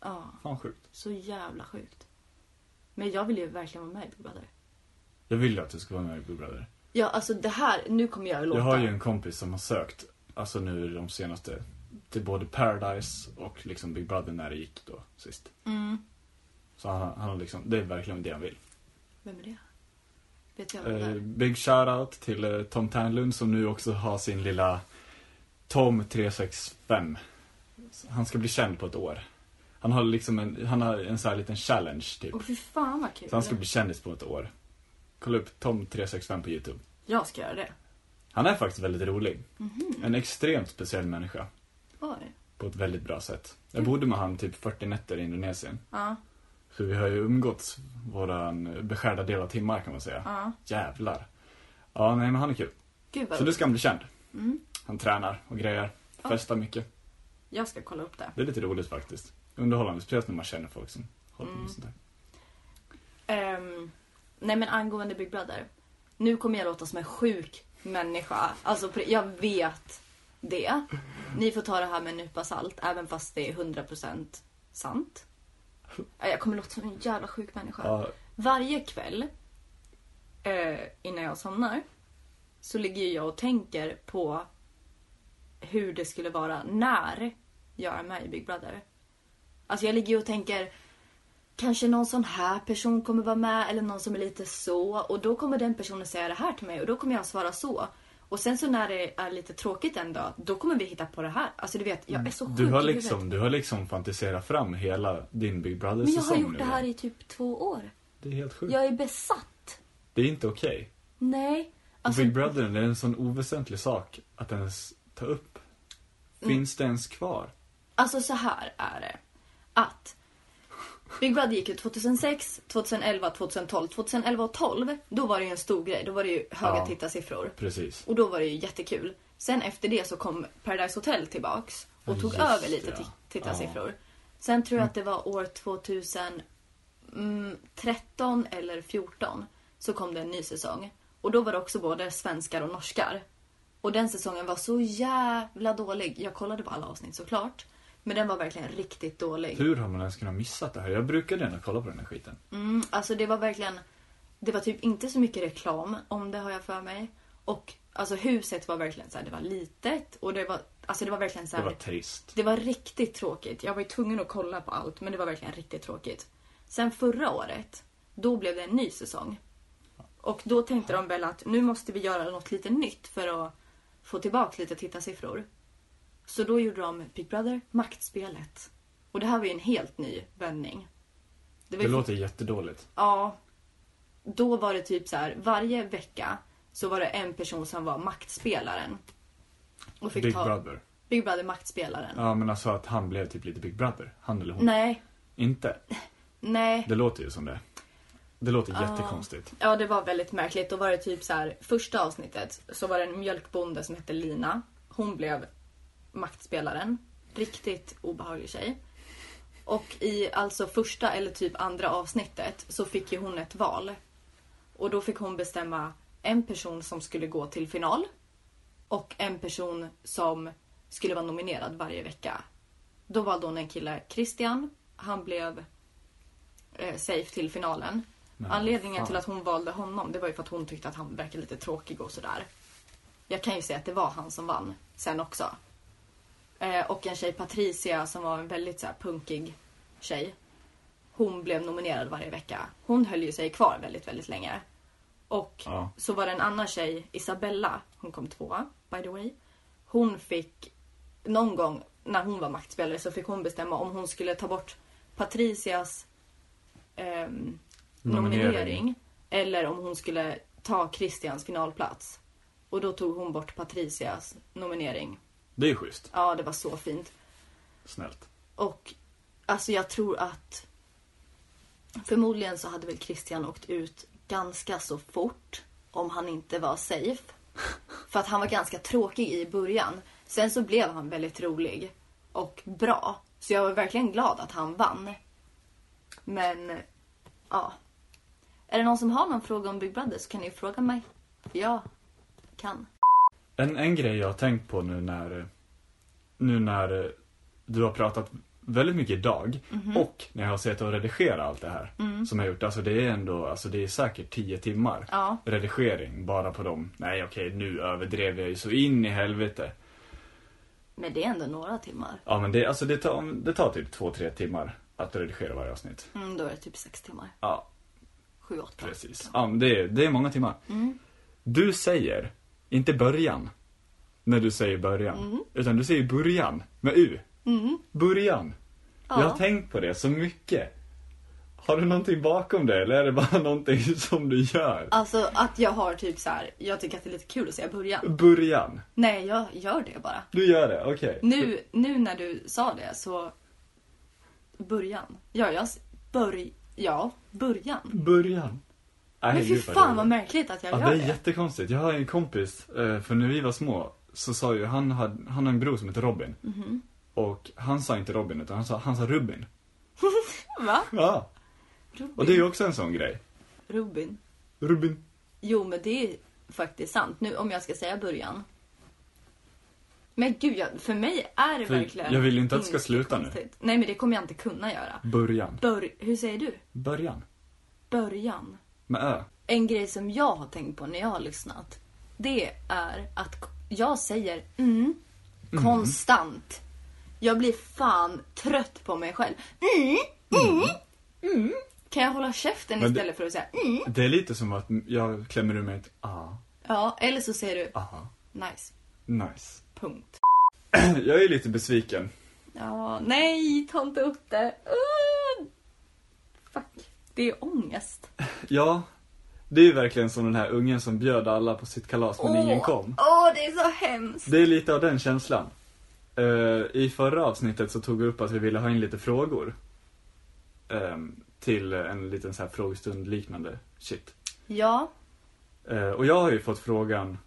Ja, Fan sjukt. så jävla sjukt. Men jag vill ju verkligen vara med i Big Brother. Jag vill ju att du ska vara med i Big Brother. Ja, alltså det här, nu kommer jag att låta... Jag har ju en kompis som har sökt, alltså nu de senaste, till både Paradise och liksom Big Brother när det gick då sist. Mm. Så han, han har liksom, det är verkligen det han vill. Vem är det? Vet jag vem det Eh, är? big shoutout till eh, Tom Ternlund som nu också har sin lilla Tom 365. Han ska bli känd på ett år. Han har liksom en, han har en sån här liten challenge typ. Åh fy fan vad kul. Så han ska bli kändis på ett år. Kolla upp Tom 365 på YouTube. Jag ska göra det. Han är faktiskt väldigt rolig. Mhm. En extremt speciell människa. Oj. På ett väldigt bra sätt. Jag bodde med han typ 40 nätter i Indonesien. Ja, Så vi har ju umgåtts våran beskärda del av timmar kan man säga. ja. Jävlar. Ja, nej men han är kul. Gud vad Så nu ska han bli känd. Mm. Han tränar och grejer. Ja. Festar mycket. Jag ska kolla upp det. Det är lite roligt faktiskt. Underhållande, speciellt när man känner folk som håller på Mm. med sånt där. Ehm, nej men angående Big Brother. Nu kommer jag låta som en sjuk människa. Alltså jag vet det. Ni får ta det här med en nypa salt även fast det är 100% sant. Ja, Jag kommer låta som en jävla sjuk människa. Ja, Varje kväll eh, innan jag somnar så ligger jag och tänker på hur det skulle vara när jag är med i Big Brother. Alltså jag ligger och tänker kanske någon sån här person kommer vara med eller någon som är lite så och då kommer den personen säga det här till mig och då kommer jag svara så. Och sen så när det är lite tråkigt en dag, då kommer vi hitta på det här. Alltså du vet, jag är så sjuk du, har i huvudet. liksom, du har liksom fantiserat fram hela din Big Men jag har Brother-säsong gjort nu. det här i typ två år. Det är helt sjukt. Jag är besatt. Det är inte okej. Nej. Alltså, Big Brother är en sån oväsentlig sak att ens ta upp. Mm. Finns det ens kvar? Alltså så här är det. Att Big Brother gick ut 2006, 2011, 2012. 2011 och 12, då var det ju en stor grej. Då var det ju höga Ja. tittarsiffror. Precis. Och då var det ju jättekul. Sen efter det så kom Paradise Hotel tillbaks och Ja, tog just över lite ja. ti- tittarsiffror. Sen tror jag att det var år 2013 eller 14 så kom det en ny säsong. Och då var det också både svenskar och norskar. Och den säsongen var så jävla dålig. Jag kollade på alla avsnitt såklart. Men den var verkligen riktigt dålig. Hur har man ens kunnat missa det här? Jag brukade ändå kolla på den här skiten. Mm, alltså det var verkligen... Det var typ inte så mycket reklam om det har jag för mig. Och alltså huset var verkligen så här, det var litet och det var, alltså det var verkligen så Det här, var trist. det var riktigt tråkigt. Jag var ju tvungen att kolla på allt men det var verkligen riktigt tråkigt. Sen förra året, då blev det en ny säsong. Och då tänkte de väl att nu måste vi göra något lite nytt för att få tillbaka lite tittarsiffror. Så då gjorde de Big Brother, maktspelet. Och det här var ju en helt ny vändning. Det ju låter jättedåligt. Ja. Då var det typ så här, varje vecka så var det en person som var maktspelaren. Och fick Big ta Brother. Big Brother maktspelaren. Ja men alltså att han blev typ lite Big Brother. Han eller hon. Nej, Inte. nej. Det låter ju som det. Det låter Ja. jättekonstigt. Ja, det var väldigt märkligt. Då var det typ så här, första avsnittet så var det en mjölkbonde som hette Lina. Hon blev maktspelaren. Riktigt obehaglig tjej. Och i alltså första eller typ andra avsnittet så fick ju hon ett val. Och då fick hon bestämma en person som skulle gå till final och en person som skulle vara nominerad varje vecka. Då valde hon en kille, Christian. Han blev eh, safe till finalen. Men Anledningen fan. till att hon valde honom det var ju för att hon tyckte att han verkade lite tråkig och sådär. Jag kan ju säga att det var han som vann sen också. Eh, och en tjej, Patricia, som var en väldigt så här, punkig tjej. Hon blev nominerad varje vecka. Hon höll ju sig kvar väldigt, väldigt länge. Och Ja. så var det en annan tjej, Isabella, hon kom tvåa, by the way. Hon fick, någon gång när hon var maktspelare så fick hon bestämma om hon skulle ta bort Patricias ehm, Nominering. nominering. Eller om hon skulle ta Christians finalplats. Och då tog hon bort Patricias nominering. Det är ju schysst. Ja, det var så fint. Snällt. Och alltså jag tror att förmodligen så hade väl Christian åkt ut ganska så fort om han inte var safe. För att han var ganska tråkig i början. Sen så blev han väldigt rolig och bra. Så jag var verkligen glad att han vann. Men, ja. Är det någon som har någon fråga om Big Brother så kan ni fråga mig. För jag kan. En, en grej jag har tänkt på nu när, nu när du har pratat väldigt mycket idag Mhm. och när jag har sett och redigera allt det här Mm. som jag har gjort. Alltså det är ändå, alltså det är säkert 10 timmar Ja. redigering bara på dem. Nej okej, nu överdrev jag ju så in i helvete. Men det är ändå några timmar. Ja men det, alltså det, tar, det tar typ 2-3 timmar att redigera varje avsnitt. Mm, då är det typ sex timmar. Ja, Sju, åtta. precis. Ja, men det, är- det är många timmar. Mm. Du säger inte början när du säger början. Utan du säger början med U. Mm. Början. Ja. Jag har tänkt på det så mycket. Har du någonting bakom det eller är det bara någonting som du gör? Alltså att jag har typ så här. jag tycker att det är lite kul att säga början. Början. Nej, jag gör det bara. Du gör det, okej. Nu, nu när du sa det så... Början. Ja, jag... Börj... Ja, början. Början. Nej, Men fy fan vad märkligt att jag Ja, gör det det. är jättekonstigt. Jag har en kompis, eh, för när vi var små så sa ju han, hade, han har en bror som heter Robin. Mhm. Och han sa inte Robin utan han sa, han sa Rubin. Va? Ja. Rubin? Och det är ju också en sån grej. Rubin. Rubin. Jo, men det är faktiskt sant. Nu om jag ska säga början. Men gud, jag, för mig är det För verkligen jag vill inte att det ska sluta nu. konstigt. Nej, men det kommer jag inte kunna göra. Början. Bör... Hur säger du? Början. Början. Med Ö. En grej som jag har tänkt på när jag har lyssnat. Det är att jag säger mm, konstant. Jag blir fan trött på mig själv. Mm, mm, mm. Kan jag hålla käften Men det- istället för att säga mm? Det är lite som att jag klämmer ur mig ett ah, Ja, eller så säger du aha, nice. nice. Punkt. Jag är lite besviken. Ja, nej, ta inte upp det. Uh, fuck. Det är ångest. Ja, det är ju verkligen som den här ungen som bjöd alla på sitt kalas men ingen kom. Åh, det är så hemskt. Det är lite av den känslan. Eh, I förra avsnittet så tog vi upp att vi ville ha in lite frågor. ehm, till en liten så här frågestund liknande shit. Ja, Eh, och jag har ju fått frågan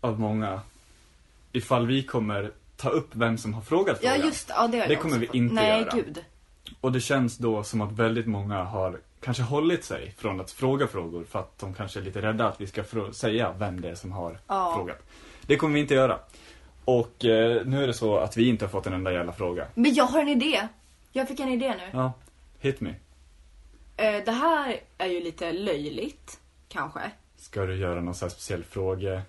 av många ifall vi kommer ta upp vem som har frågat ja frågan. just ja, det har Det jag kommer också vi fått. inte Nej, göra. gud. Och det känns då som att väldigt många har kanske hållit sig från att fråga frågor för att de kanske är lite rädda att vi ska säga vem det är som har Ja. frågat. Det kommer vi inte göra. Och eh, nu är det så att vi inte har fått en enda jävla fråga. Men jag har en idé. Jag fick en idé nu. Ja, hit me. Eh, Det här är ju lite löjligt, kanske. Ska du göra någon så här speciell fråga?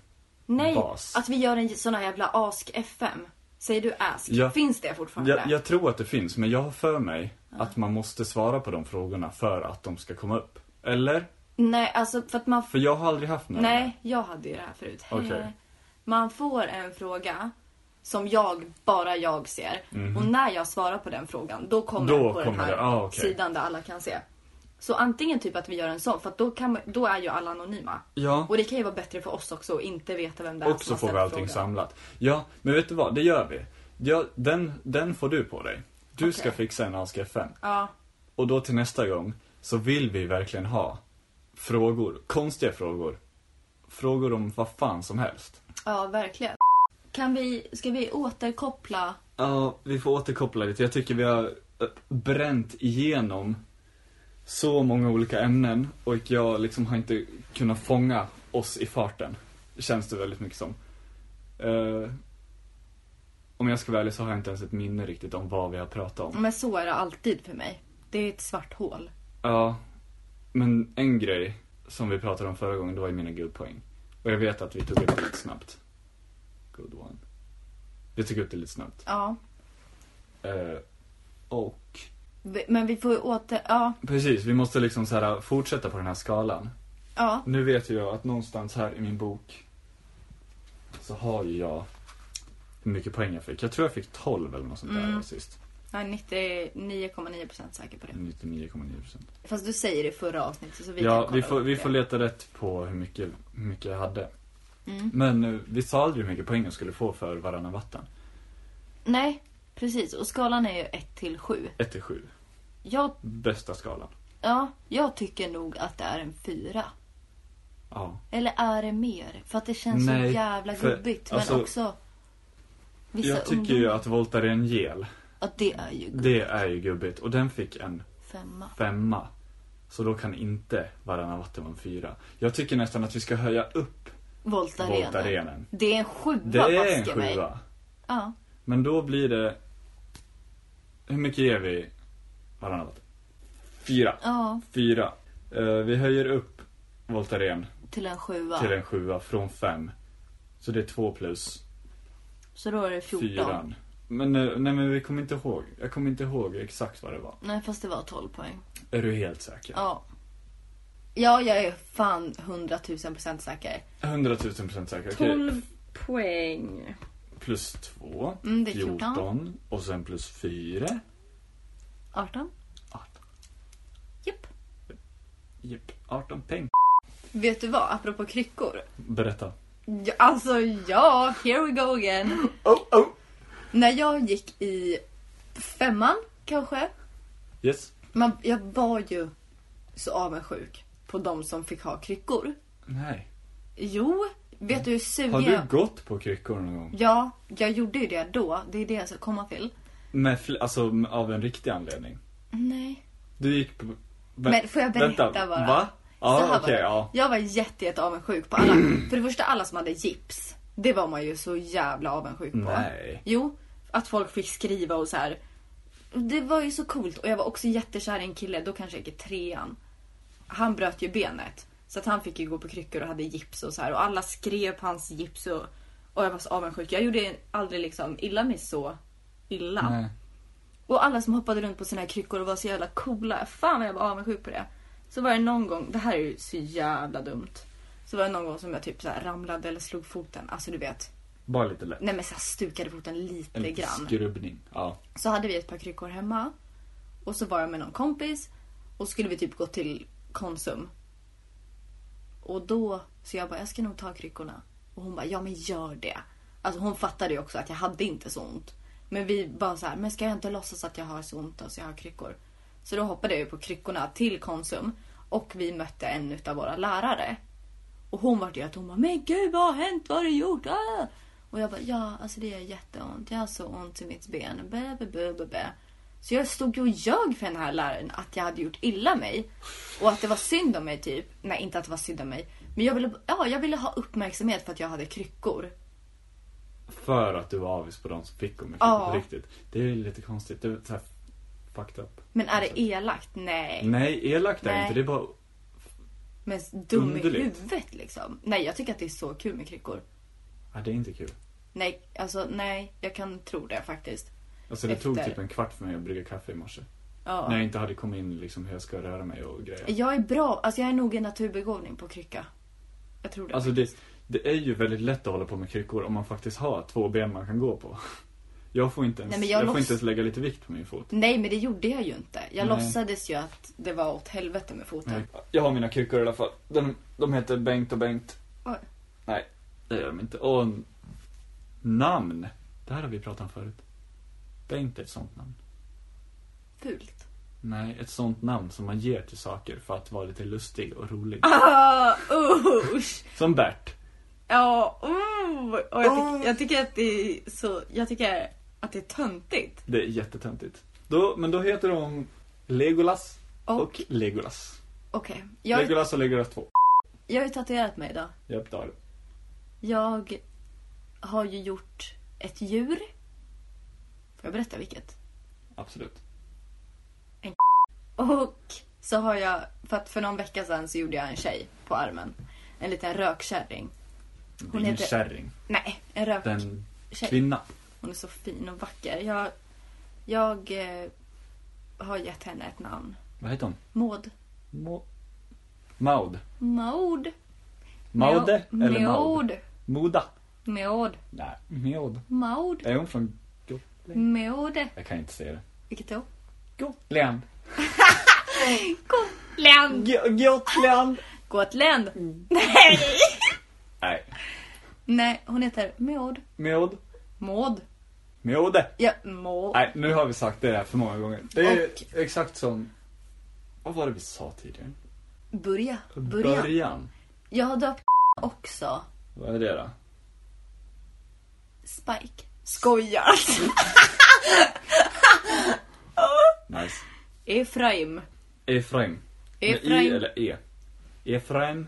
Nej, Bas. att vi gör en sån här jävla Ask FM. Säger du Ask? Ja. Finns det fortfarande? Jag, jag tror att det finns, men jag har för mig att man måste svara på de frågorna för att de ska komma upp. Eller? Nej, alltså för att man... För jag har aldrig haft några. Nej, jag hade ju det här förut. Eh, Man får en fråga som jag, bara jag ser. Och när jag svarar på den frågan, då kommer. Då den på den kommer här det, ah, okej. sidan där alla kan se. Så antingen typ att vi gör en sån, för då, kan, man- då är ju alla anonyma. Ja. Och det kan ju vara bättre för oss också att inte veta vem det är Och som så har får vi ställt allting frågan. samlat. Ja, men vet du vad? Det gör vi. Ja, den, den får du på dig. Du ska Okej. fixa en Ask FM. Ja, Och då till nästa gång så vill vi verkligen ha frågor, konstiga frågor. Frågor om vad fan som helst. ja, verkligen. Kan vi, ska vi återkoppla? Ja, vi får återkoppla lite. Jag tycker vi har eh, bränt igenom så många olika ämnen och jag liksom har inte kunnat fånga oss i farten. Känns det väldigt mycket som. Eh, om jag ska vara ärlig så har jag inte ens ett minne riktigt om vad vi har pratat om. Men så är det alltid för mig. Det är ett svart hål. Ja, men en grej som vi pratade om förra gången, det var ju mina guldpoäng. Och jag vet att vi tog upp det lite snabbt. Good one. Vi tog upp det lite snabbt. Ja. Eh, och Men vi får ju åter... Ja. precis, vi måste liksom så här fortsätta på den här skalan. Ja. Nu vet ju jag att någonstans här i min bok så har ju jag hur mycket poäng jag fick. Jag tror jag fick 12 eller något sånt där Mm. sist. Jag är 99,9% säker på det. 99,9%. Fast du säger det i förra avsnittet så vi Ja, kan vi får, vi får leta rätt på hur mycket, hur mycket jag hade. Mm. Men eh, vi sa aldrig hur mycket poäng jag skulle få för varannan vatten. Nej, precis. Och skalan är ju 1 till 7. 1 till 7. Jag, Bästa skalan. ja, jag tycker nog att det är en 4. Ja. Eller är det mer? För att det känns så Nej, jävla för- gubbigt. Men alltså, också... Vissa Jag tycker ju att Voltaren Att det är ju gubbigt. det är ju gubbigt. Och den fick en Femma. femma. Så då kan inte varannan vatten vara en fyra. Jag tycker nästan att vi ska höja upp Voltaren. Voltaren. Det är en sjua Det är en baske mig. sjua. Ja. Men då blir det... Hur mycket ger vi varannat? Fyra. ja, Fyra. Eh, vi höjer upp Voltaren till en sjua. till en sjua från fem. Så det är två plus Så då är det 14. fyran. Men, eh, nej men vi kommer inte ihåg. Jag kommer inte ihåg exakt vad det var. Nej, fast det var 12 poäng. Är du helt säker? Ja. Ja, jag är fan 100 000 procent säker. 100 000 procent säker. Okej. 12 poäng. Plus två. Mm, det är 14. Och sen plus fyra. 18. 18. Japp. Japp, 18 peng. Vet du vad, apropå kryckor. Berätta. Ja, alltså ja, here we go again. Oh, oh. När jag gick i femman kanske. Yes. Man, jag var ju så avundsjuk på de som fick ha kryckor. Nej. Jo, vet du hur sugen Har du jag... gått på kryckor någon gång? Ja, jag gjorde ju det då. Det är det jag ska komma till. Med, alltså av en riktig anledning? Nej. Du gick på... Vä- Men får jag berätta vänta, bara? Va? Ja, okej, det. ja. Jag var jätte, jätte avundsjuk på alla. För det första alla som hade gips. Det var man ju så jävla avundsjuk på. Nej. Jo, att folk fick skriva och så här. Det var ju så coolt. Och jag var också jättekär i en kille, då kanske jag gick i trean. Han bröt ju benet. Så att han fick ju gå på kryckor och hade gips och så här. Och alla skrev på hans gips och, och jag var så avundsjuk. Jag gjorde aldrig liksom illa mig så illa. Nej. Och alla som hoppade runt på sina kryckor och var så jävla coola. Fan vad jag var avundsjuk på det. Så var det någon gång, det här är ju så jävla dumt. Så var det någon gång som jag typ så ramlade eller slog foten. Alltså du vet. Bara lite lätt. Nej men så stukade foten lite En grann. skrubbning. Ja. Så hade vi ett par kryckor hemma. Och så var jag med någon kompis. Och skulle vi typ gå till Konsum. Och då, så jag bara, jag ska nog ta kryckorna. Och hon bara, ja men gör det. Alltså hon fattade ju också att jag hade inte så ont. Men vi bara så här, men ska jag inte låtsas att jag har så ont och så jag har kryckor? Så då hoppade jag ju på kryckorna till Konsum. Och vi mötte en utav våra lärare. Och hon var ju att hon bara, men gud vad har hänt? Vad har du gjort? Ah! Och jag bara, ja alltså det gör jätteont. Jag har så ont i mitt ben. Bä, bä, bä, bä, bä. Så jag stod ju och ljög för den här läraren att jag hade gjort illa mig. Och att det var synd om mig typ. Nej inte att det var synd om mig. Men jag ville, ja, jag ville ha uppmärksamhet för att jag hade kryckor. För att du var avis på de som fick med Ja. på riktigt. Det är lite konstigt. Det är så här fucked up. Men är det elakt? Nej. Nej, elakt är Nej. inte. Det är bara... Men dum i Underligt. huvudet liksom. Nej jag tycker att det är så kul med kryckor. Ja, det är inte kul. Nej, alltså nej. Jag kan tro det faktiskt. Alltså det tog Efter- typ en kvart för mig att brygga kaffe i morse. Ja. När jag inte hade kommit in liksom hur jag ska röra mig och grejer. Jag är bra, alltså jag är nog en naturbegåvning på krycka. Jag tror det. Alltså det, det är ju väldigt lätt att hålla på med kryckor om man faktiskt har två ben man kan gå på. Jag får inte ens, Nej, jag jag får loss- inte ens lägga lite vikt på min fot. Nej men det gjorde jag ju inte. Jag Nej. låtsades ju att det var åt helvete med foten. Jag har mina kryckor i alla fall. De, de heter Bengt och Bengt. Oj. Nej, det gör de inte. Och namn. Det här har vi pratat om förut. Bengt är ett sånt namn. Fult. Nej, ett sånt namn som man ger till saker för att vara lite lustig och rolig. Ah, usch! Som Bert. Ja, uh. Och jag, tyck, jag tycker att det är så, jag tycker att det är töntigt. Det är jättetöntigt. Då, men då heter de Legolas och, Och? Legolas. Okej, jag, Legolas och Legolas 2. jag har ju tatuerat mig idag. Japp, det har du. Jag har ju gjort ett djur. Får jag berätta vilket? Absolut. Och så har jag, för att för någon vecka sedan så gjorde jag en tjej på armen. En liten rökkärring. Hon ingen heter- kärring. Nej, en rök... Det är en Tjej. kvinna. Hon är så fin och vacker. Jag, jag eh, har gett henne ett namn. Vad heter hon? Maud. Mo- Maud. Maud. Maude Maud. eller Maud? Maud. Moda. Maud. Nej, Maud. Maud. Är hon från Maud. Jag kan inte säga det. Vilket då? Gotland. Gotland. Gotland. Gotland. Nej. Nej. Nej, hon heter Maud. Maud. Maud. Maude. Ja, Maud. Nej, nu har vi sagt det här för många gånger. Det är Och- exakt som... Vad var det vi sa tidigare? Börja. Börja. Början. Jag har döpt också. Vad är det då? Spike. Skojar. Nice. Efraim. Efraim. Med I Efraim. eller E? Efraim.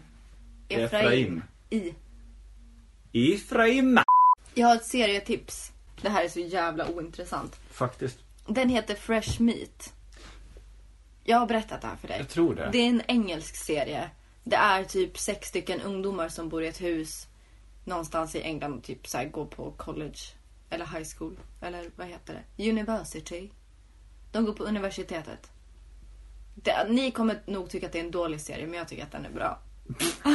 Efraim. I. Efraim. Jag har ett serietips. Det här är så jävla ointressant. Faktiskt. Den heter Fresh Meat. Jag har berättat det här för dig. Jag tror det. Det är en engelsk serie. Det är typ sex stycken ungdomar som bor i ett hus någonstans i England och typ så här går på college. Eller high school. Eller vad heter det? University. De går på universitetet. Det, ni kommer nog tycka att det är en dålig serie men jag tycker att den är bra.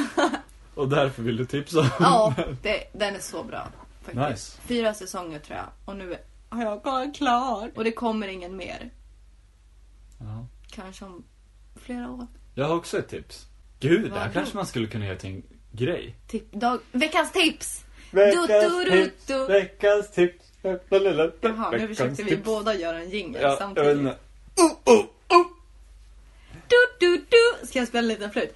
Och därför vill du tipsa? Ja, det, den är så bra. Faktiskt. Nice. Fyra säsonger tror jag. Och nu är har jag gått klar. Och det kommer ingen mer. Ja. Kanske om flera år. Jag har också ett tips. Gud, det här Vadå? kanske man skulle kunna göra till en grej. Tip, dag, veckans tips! Veckans tips, veckans tips. Jaha, nu försökte vi båda göra en jingle Ja, samtidigt. Oh, oh, oh. Du, du, du. Ska jag spela en liten flöjt?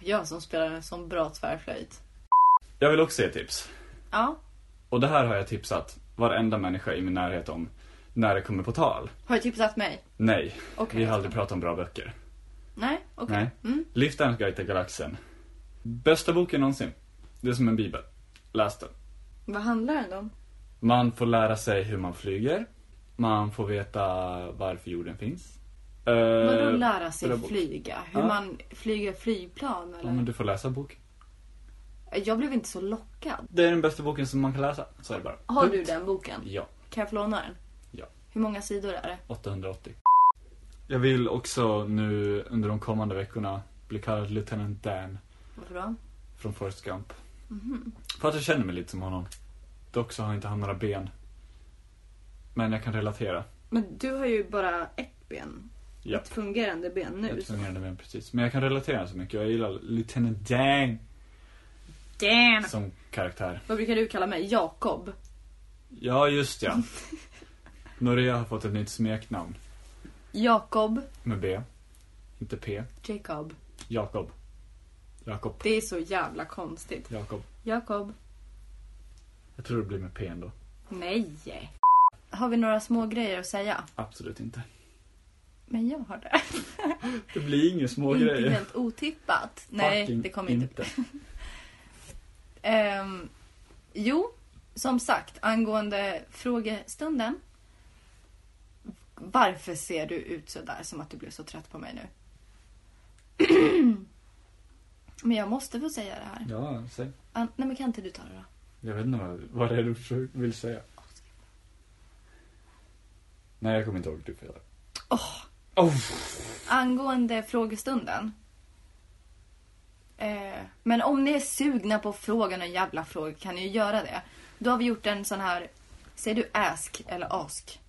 Jag som spelar en sån bra tvärflöjt. Jag vill också ge tips. Ja. Och det här har jag tipsat varenda människa i min närhet om när det kommer på tal. Har du tipsat mig? Nej, Okej. vi har aldrig pratat om bra böcker. Nej? Okej. Nej. Mm. Liftarens guide till galaxen. Bästa boken någonsin. Det är som en bibel. Läs den. Vad handlar den om? Man får lära sig hur man flyger. Man får veta varför jorden finns. Eh, Vadå lära sig flyga? Hur Ja. man flyger flygplan eller? Ja, men du får läsa bok. Jag blev inte så lockad. Det är den bästa boken som man kan läsa. Så är det bara. Har du den boken? Ja, Kan jag få låna den? Ja. Hur många sidor är det? 880. Jag vill också nu under de kommande veckorna bli kallad Lieutenant Dan Varför då? från Forrest Gump. Mhm. För att jag känner mig lite som honom. Dock så har inte han några ben. Men jag kan relatera. Men du har ju bara ett ben. Ja. Ett fungerande ben nu. Ett fungerande ben precis. Men jag kan relatera så mycket. Jag gillar Lieutenant Dan Dan! som karaktär. Vad brukar du kalla mig? Jakob? Ja, just ja. Norea har fått ett nytt smeknamn. Jakob? Med B. Inte P. Jacob. Jakob. Jakob. Det är så jävla konstigt. Jakob. Jakob? Jag tror det blir med P ändå. Nej. Har vi några små grejer att säga? Absolut inte. Men jag har det. Det blir inga små inte grejer. helt otippat. Nej, Fucking det kommer inte. Ehm, jo, som sagt, angående frågestunden. Varför ser du ut så där som att du blev så trött på mig nu? men jag måste få säga det här. Ja, säg. An- nej, men kan inte du ta det då? Jag vet inte vad, vad det är du vill säga. Nej, jag kommer inte ihåg. Du får göra det. Åh. Oh. Angående frågestunden. Eh, men om ni är sugna på att fråga någon jävla fråga kan ni ju göra det. Då har vi gjort en sån här, säger du ask eller ask?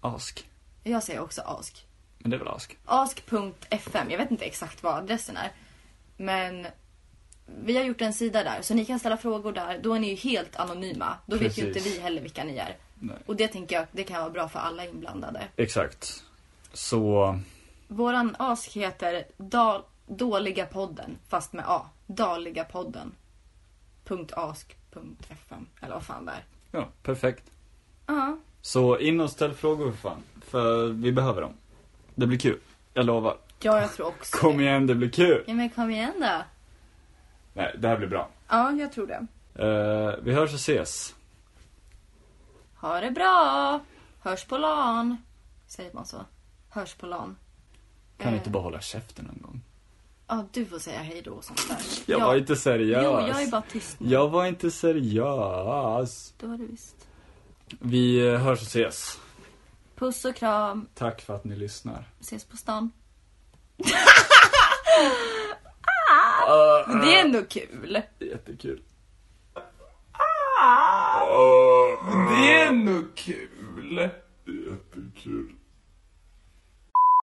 Ask. Jag säger också ask. Men det är väl ask? Ask.fm, jag vet inte exakt vad adressen är. Men vi har gjort en sida där, så ni kan ställa frågor där. Då är ni ju helt anonyma. Då vet ju inte Precis. vi heller vilka ni är. Nej. Och det tänker jag, det kan vara bra för alla inblandade. Exakt. Så, Våran ask heter da- Dåliga podden, fast med A. Daliga podden. .ask.fm, eller vad fan det är. ja, perfekt. Ja, Så in och ställ frågor för fan. För vi behöver dem. Det blir kul. Jag lovar. ja jag tror också Kom det. igen, det blir kul. Ja men kom igen då. Nej, det här blir bra. Ja, jag tror det. Eh, vi hörs och ses. Ha det bra! Hörs på LAN. Säger man så? Hörs på LAN. Kan Eh. inte bara hålla käften någon gång? Ja, du får säga hej då och sånt där. Jag, jag var inte seriös. Jo, jag är bara tyst nu. Jag var inte seriös. Det var du visst. Vi hörs och ses. Puss och kram. Tack för att ni lyssnar. Ses på stan. Men det är ändå kul. Jättekul. Men det är ändå kul. Det är Jättekul.